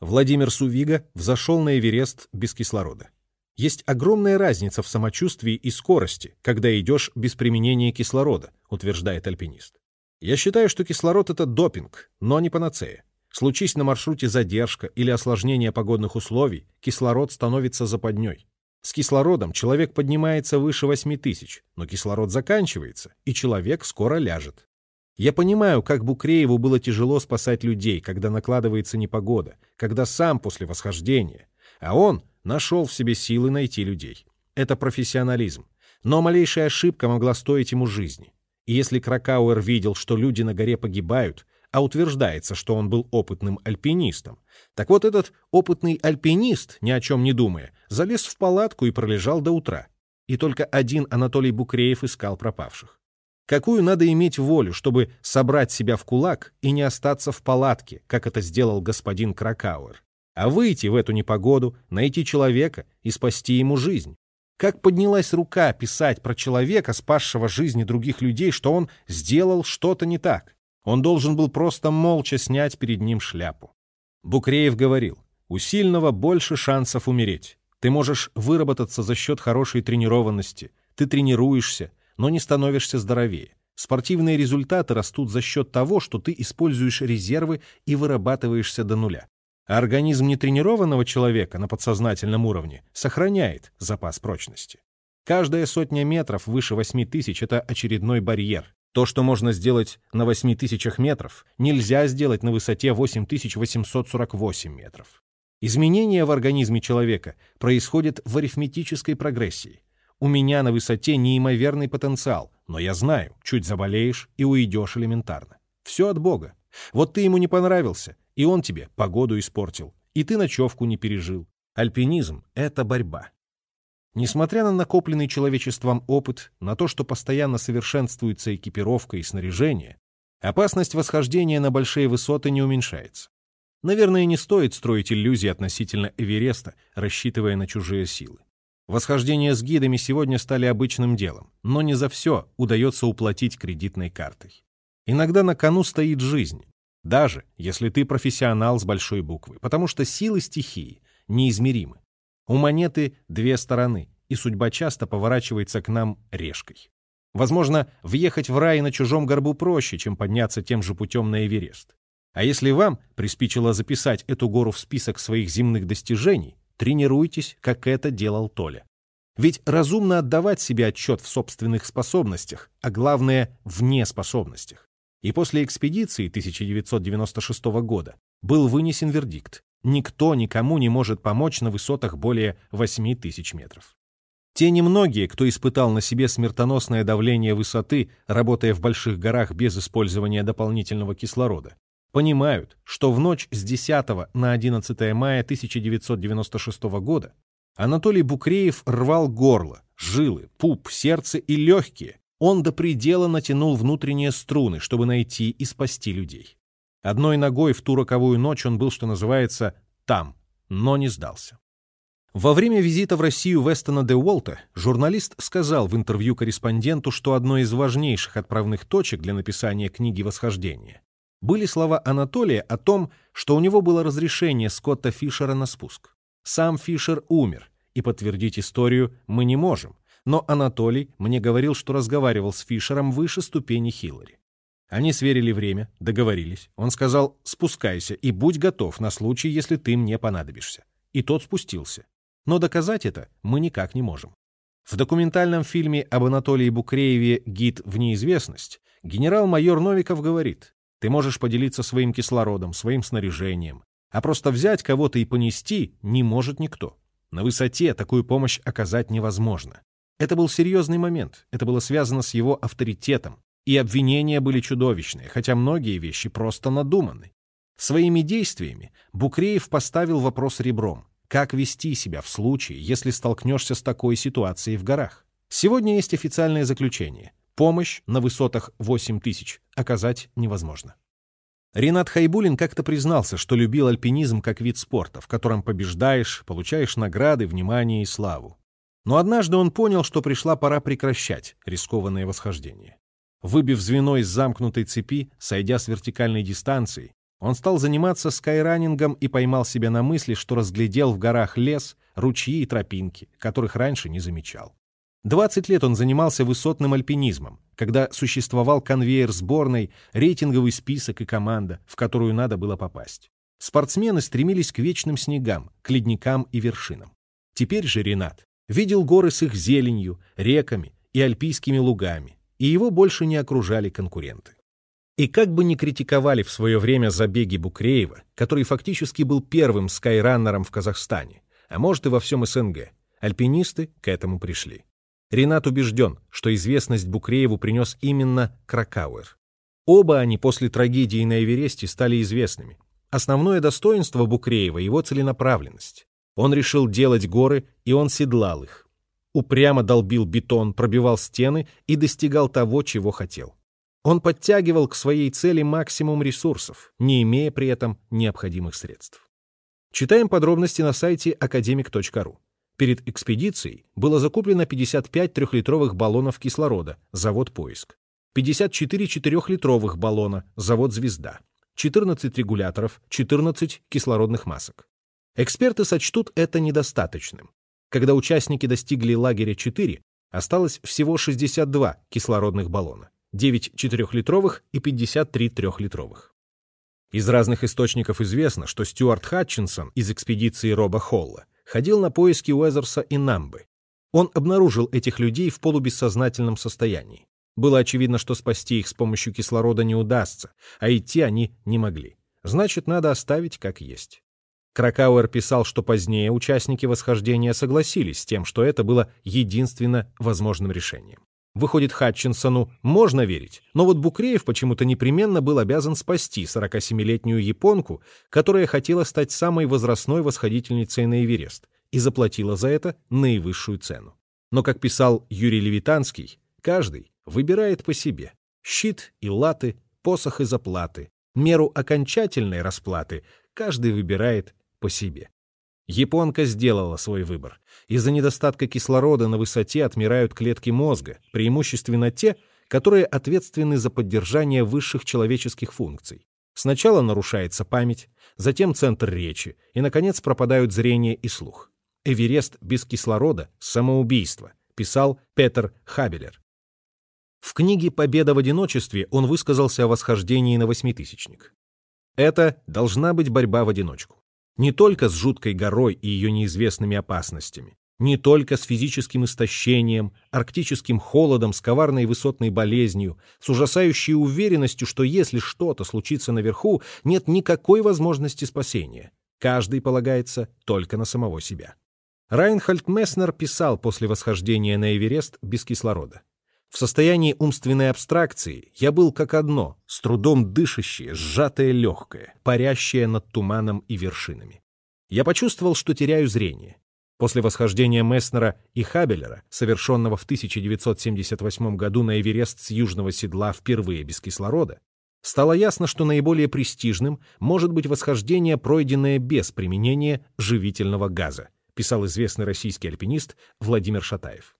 Владимир Сувига взошел на Эверест без кислорода. Есть огромная разница в самочувствии и скорости, когда идешь без применения кислорода, утверждает альпинист. Я считаю, что кислород — это допинг, но не панацея. Случись на маршруте задержка или осложнение погодных условий, кислород становится западней. С кислородом человек поднимается выше 8 тысяч, но кислород заканчивается, и человек скоро ляжет. Я понимаю, как Букрееву было тяжело спасать людей, когда накладывается непогода, когда сам после восхождения. А он нашел в себе силы найти людей. Это профессионализм. Но малейшая ошибка могла стоить ему жизни. И если Кракауэр видел, что люди на горе погибают, а утверждается, что он был опытным альпинистом, так вот этот опытный альпинист, ни о чем не думая, залез в палатку и пролежал до утра. И только один Анатолий Букреев искал пропавших. Какую надо иметь волю, чтобы собрать себя в кулак и не остаться в палатке, как это сделал господин Кракауэр? а выйти в эту непогоду, найти человека и спасти ему жизнь. Как поднялась рука писать про человека, спасшего жизни других людей, что он сделал что-то не так. Он должен был просто молча снять перед ним шляпу. Букреев говорил, у сильного больше шансов умереть. Ты можешь выработаться за счет хорошей тренированности, ты тренируешься, но не становишься здоровее. Спортивные результаты растут за счет того, что ты используешь резервы и вырабатываешься до нуля. А организм нетренированного человека на подсознательном уровне сохраняет запас прочности. Каждая сотня метров выше 8 тысяч — это очередной барьер. То, что можно сделать на 8 тысячах метров, нельзя сделать на высоте 8848 метров. Изменения в организме человека происходят в арифметической прогрессии. У меня на высоте неимоверный потенциал, но я знаю, чуть заболеешь и уйдешь элементарно. Все от Бога. Вот ты ему не понравился, и он тебе погоду испортил, и ты ночевку не пережил. Альпинизм — это борьба. Несмотря на накопленный человечеством опыт, на то, что постоянно совершенствуется экипировка и снаряжение, опасность восхождения на большие высоты не уменьшается. Наверное, не стоит строить иллюзии относительно Эвереста, рассчитывая на чужие силы. Восхождения с гидами сегодня стали обычным делом, но не за все удается уплатить кредитной картой. Иногда на кону стоит жизнь, даже если ты профессионал с большой буквы, потому что силы стихии неизмеримы. У монеты две стороны, и судьба часто поворачивается к нам решкой. Возможно, въехать в рай на чужом горбу проще, чем подняться тем же путем на Эверест. А если вам приспичило записать эту гору в список своих земных достижений, тренируйтесь, как это делал Толя. Ведь разумно отдавать себе отчет в собственных способностях, а главное — вне способностях. И после экспедиции 1996 года был вынесен вердикт. Никто никому не может помочь на высотах более 8 тысяч метров. Те немногие, кто испытал на себе смертоносное давление высоты, работая в больших горах без использования дополнительного кислорода, понимают, что в ночь с 10 на 11 мая 1996 года Анатолий Букреев рвал горло, жилы, пуп, сердце и легкие, он до предела натянул внутренние струны, чтобы найти и спасти людей. Одной ногой в ту роковую ночь он был, что называется, там, но не сдался. Во время визита в Россию Вестона де Уолта журналист сказал в интервью корреспонденту, что одной из важнейших отправных точек для написания книги «Восхождение» были слова Анатолия о том, что у него было разрешение Скотта Фишера на спуск. Сам Фишер умер, и подтвердить историю мы не можем, но Анатолий мне говорил, что разговаривал с Фишером выше ступени Хиллари. Они сверили время, договорились. Он сказал «спускайся и будь готов на случай, если ты мне понадобишься». И тот спустился. Но доказать это мы никак не можем. В документальном фильме об Анатолии Букрееве «Гид в неизвестность» генерал-майор Новиков говорит, ты можешь поделиться своим кислородом, своим снаряжением, а просто взять кого-то и понести не может никто. На высоте такую помощь оказать невозможно. Это был серьезный момент, это было связано с его авторитетом. И обвинения были чудовищные, хотя многие вещи просто надуманы. Своими действиями Букреев поставил вопрос ребром. Как вести себя в случае, если столкнешься с такой ситуацией в горах? Сегодня есть официальное заключение. Помощь на высотах 8 тысяч оказать невозможно. Ренат Хайбулин как-то признался, что любил альпинизм как вид спорта, в котором побеждаешь, получаешь награды, внимание и славу. Но однажды он понял, что пришла пора прекращать рискованное восхождение. Выбив звено из замкнутой цепи, сойдя с вертикальной дистанции, он стал заниматься скайранингом и поймал себя на мысли, что разглядел в горах лес, ручьи и тропинки, которых раньше не замечал. 20 лет он занимался высотным альпинизмом, когда существовал конвейер сборной, рейтинговый список и команда, в которую надо было попасть. Спортсмены стремились к вечным снегам, к ледникам и вершинам. Теперь же Ренат видел горы с их зеленью, реками и альпийскими лугами, и его больше не окружали конкуренты. И как бы ни критиковали в свое время забеги Букреева, который фактически был первым скайраннером в Казахстане, а может и во всем СНГ, альпинисты к этому пришли. Ренат убежден, что известность Букрееву принес именно Кракауэр. Оба они после трагедии на Эвересте стали известными. Основное достоинство Букреева — его целенаправленность. Он решил делать горы, и он седлал их. Упрямо долбил бетон, пробивал стены и достигал того, чего хотел. Он подтягивал к своей цели максимум ресурсов, не имея при этом необходимых средств. Читаем подробности на сайте academic.ru. Перед экспедицией было закуплено 55 трехлитровых баллонов кислорода, завод «Поиск», 54 четырехлитровых баллона, завод «Звезда», 14 регуляторов, 14 кислородных масок. Эксперты сочтут это недостаточным. Когда участники достигли лагеря 4, осталось всего 62 кислородных баллона, 9 четырехлитровых и 53 трехлитровых. Из разных источников известно, что Стюарт Хатчинсон из экспедиции Роба Холла ходил на поиски Уэзерса и Намбы. Он обнаружил этих людей в полубессознательном состоянии. Было очевидно, что спасти их с помощью кислорода не удастся, а идти они не могли. Значит, надо оставить как есть. Кракауэр писал, что позднее участники восхождения согласились с тем, что это было единственно возможным решением. Выходит, Хатчинсону можно верить, но вот Букреев почему-то непременно был обязан спасти 47-летнюю японку, которая хотела стать самой возрастной восходительницей на Эверест и заплатила за это наивысшую цену. Но, как писал Юрий Левитанский, каждый выбирает по себе. Щит и латы, посох и заплаты, меру окончательной расплаты каждый выбирает по себе. Японка сделала свой выбор. Из-за недостатка кислорода на высоте отмирают клетки мозга, преимущественно те, которые ответственны за поддержание высших человеческих функций. Сначала нарушается память, затем центр речи, и, наконец, пропадают зрение и слух. «Эверест без кислорода – самоубийство», писал Петер Хабелер. В книге «Победа в одиночестве» он высказался о восхождении на восьмитысячник. Это должна быть борьба в одиночку. Не только с жуткой горой и ее неизвестными опасностями, не только с физическим истощением, арктическим холодом, с коварной высотной болезнью, с ужасающей уверенностью, что если что-то случится наверху, нет никакой возможности спасения. Каждый полагается только на самого себя. Райнхальд Месснер писал после восхождения на Эверест без кислорода. В состоянии умственной абстракции я был как одно, с трудом дышащее, сжатое легкое, парящее над туманом и вершинами. Я почувствовал, что теряю зрение. После восхождения Месснера и Хабелера, совершенного в 1978 году на Эверест с южного седла впервые без кислорода, стало ясно, что наиболее престижным может быть восхождение, пройденное без применения живительного газа, писал известный российский альпинист Владимир Шатаев.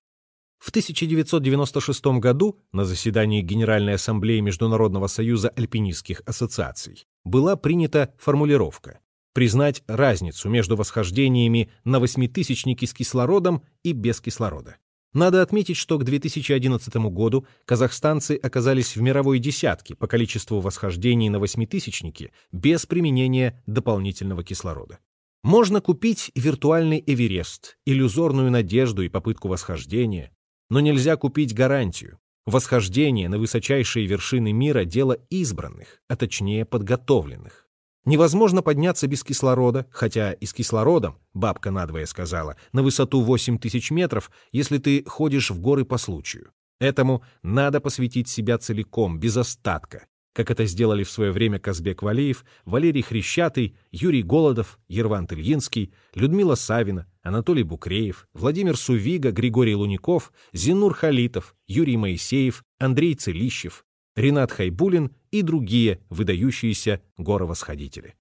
В 1996 году на заседании Генеральной Ассамблеи Международного союза альпинистских ассоциаций была принята формулировка признать разницу между восхождениями на восьмитысячники с кислородом и без кислорода. Надо отметить, что к 2011 году казахстанцы оказались в мировой десятке по количеству восхождений на восьмитысячники без применения дополнительного кислорода. Можно купить виртуальный Эверест, иллюзорную надежду и попытку восхождения, но нельзя купить гарантию. Восхождение на высочайшие вершины мира – дело избранных, а точнее подготовленных. Невозможно подняться без кислорода, хотя и с кислородом, бабка надвое сказала, на высоту 8 тысяч метров, если ты ходишь в горы по случаю. Этому надо посвятить себя целиком, без остатка, как это сделали в свое время Казбек Валеев, Валерий Хрещатый, Юрий Голодов, Ервант Ильинский, Людмила Савина, Анатолий Букреев, Владимир Сувига, Григорий Луников, Зинур Халитов, Юрий Моисеев, Андрей Целищев, Ренат Хайбулин и другие выдающиеся горовосходители.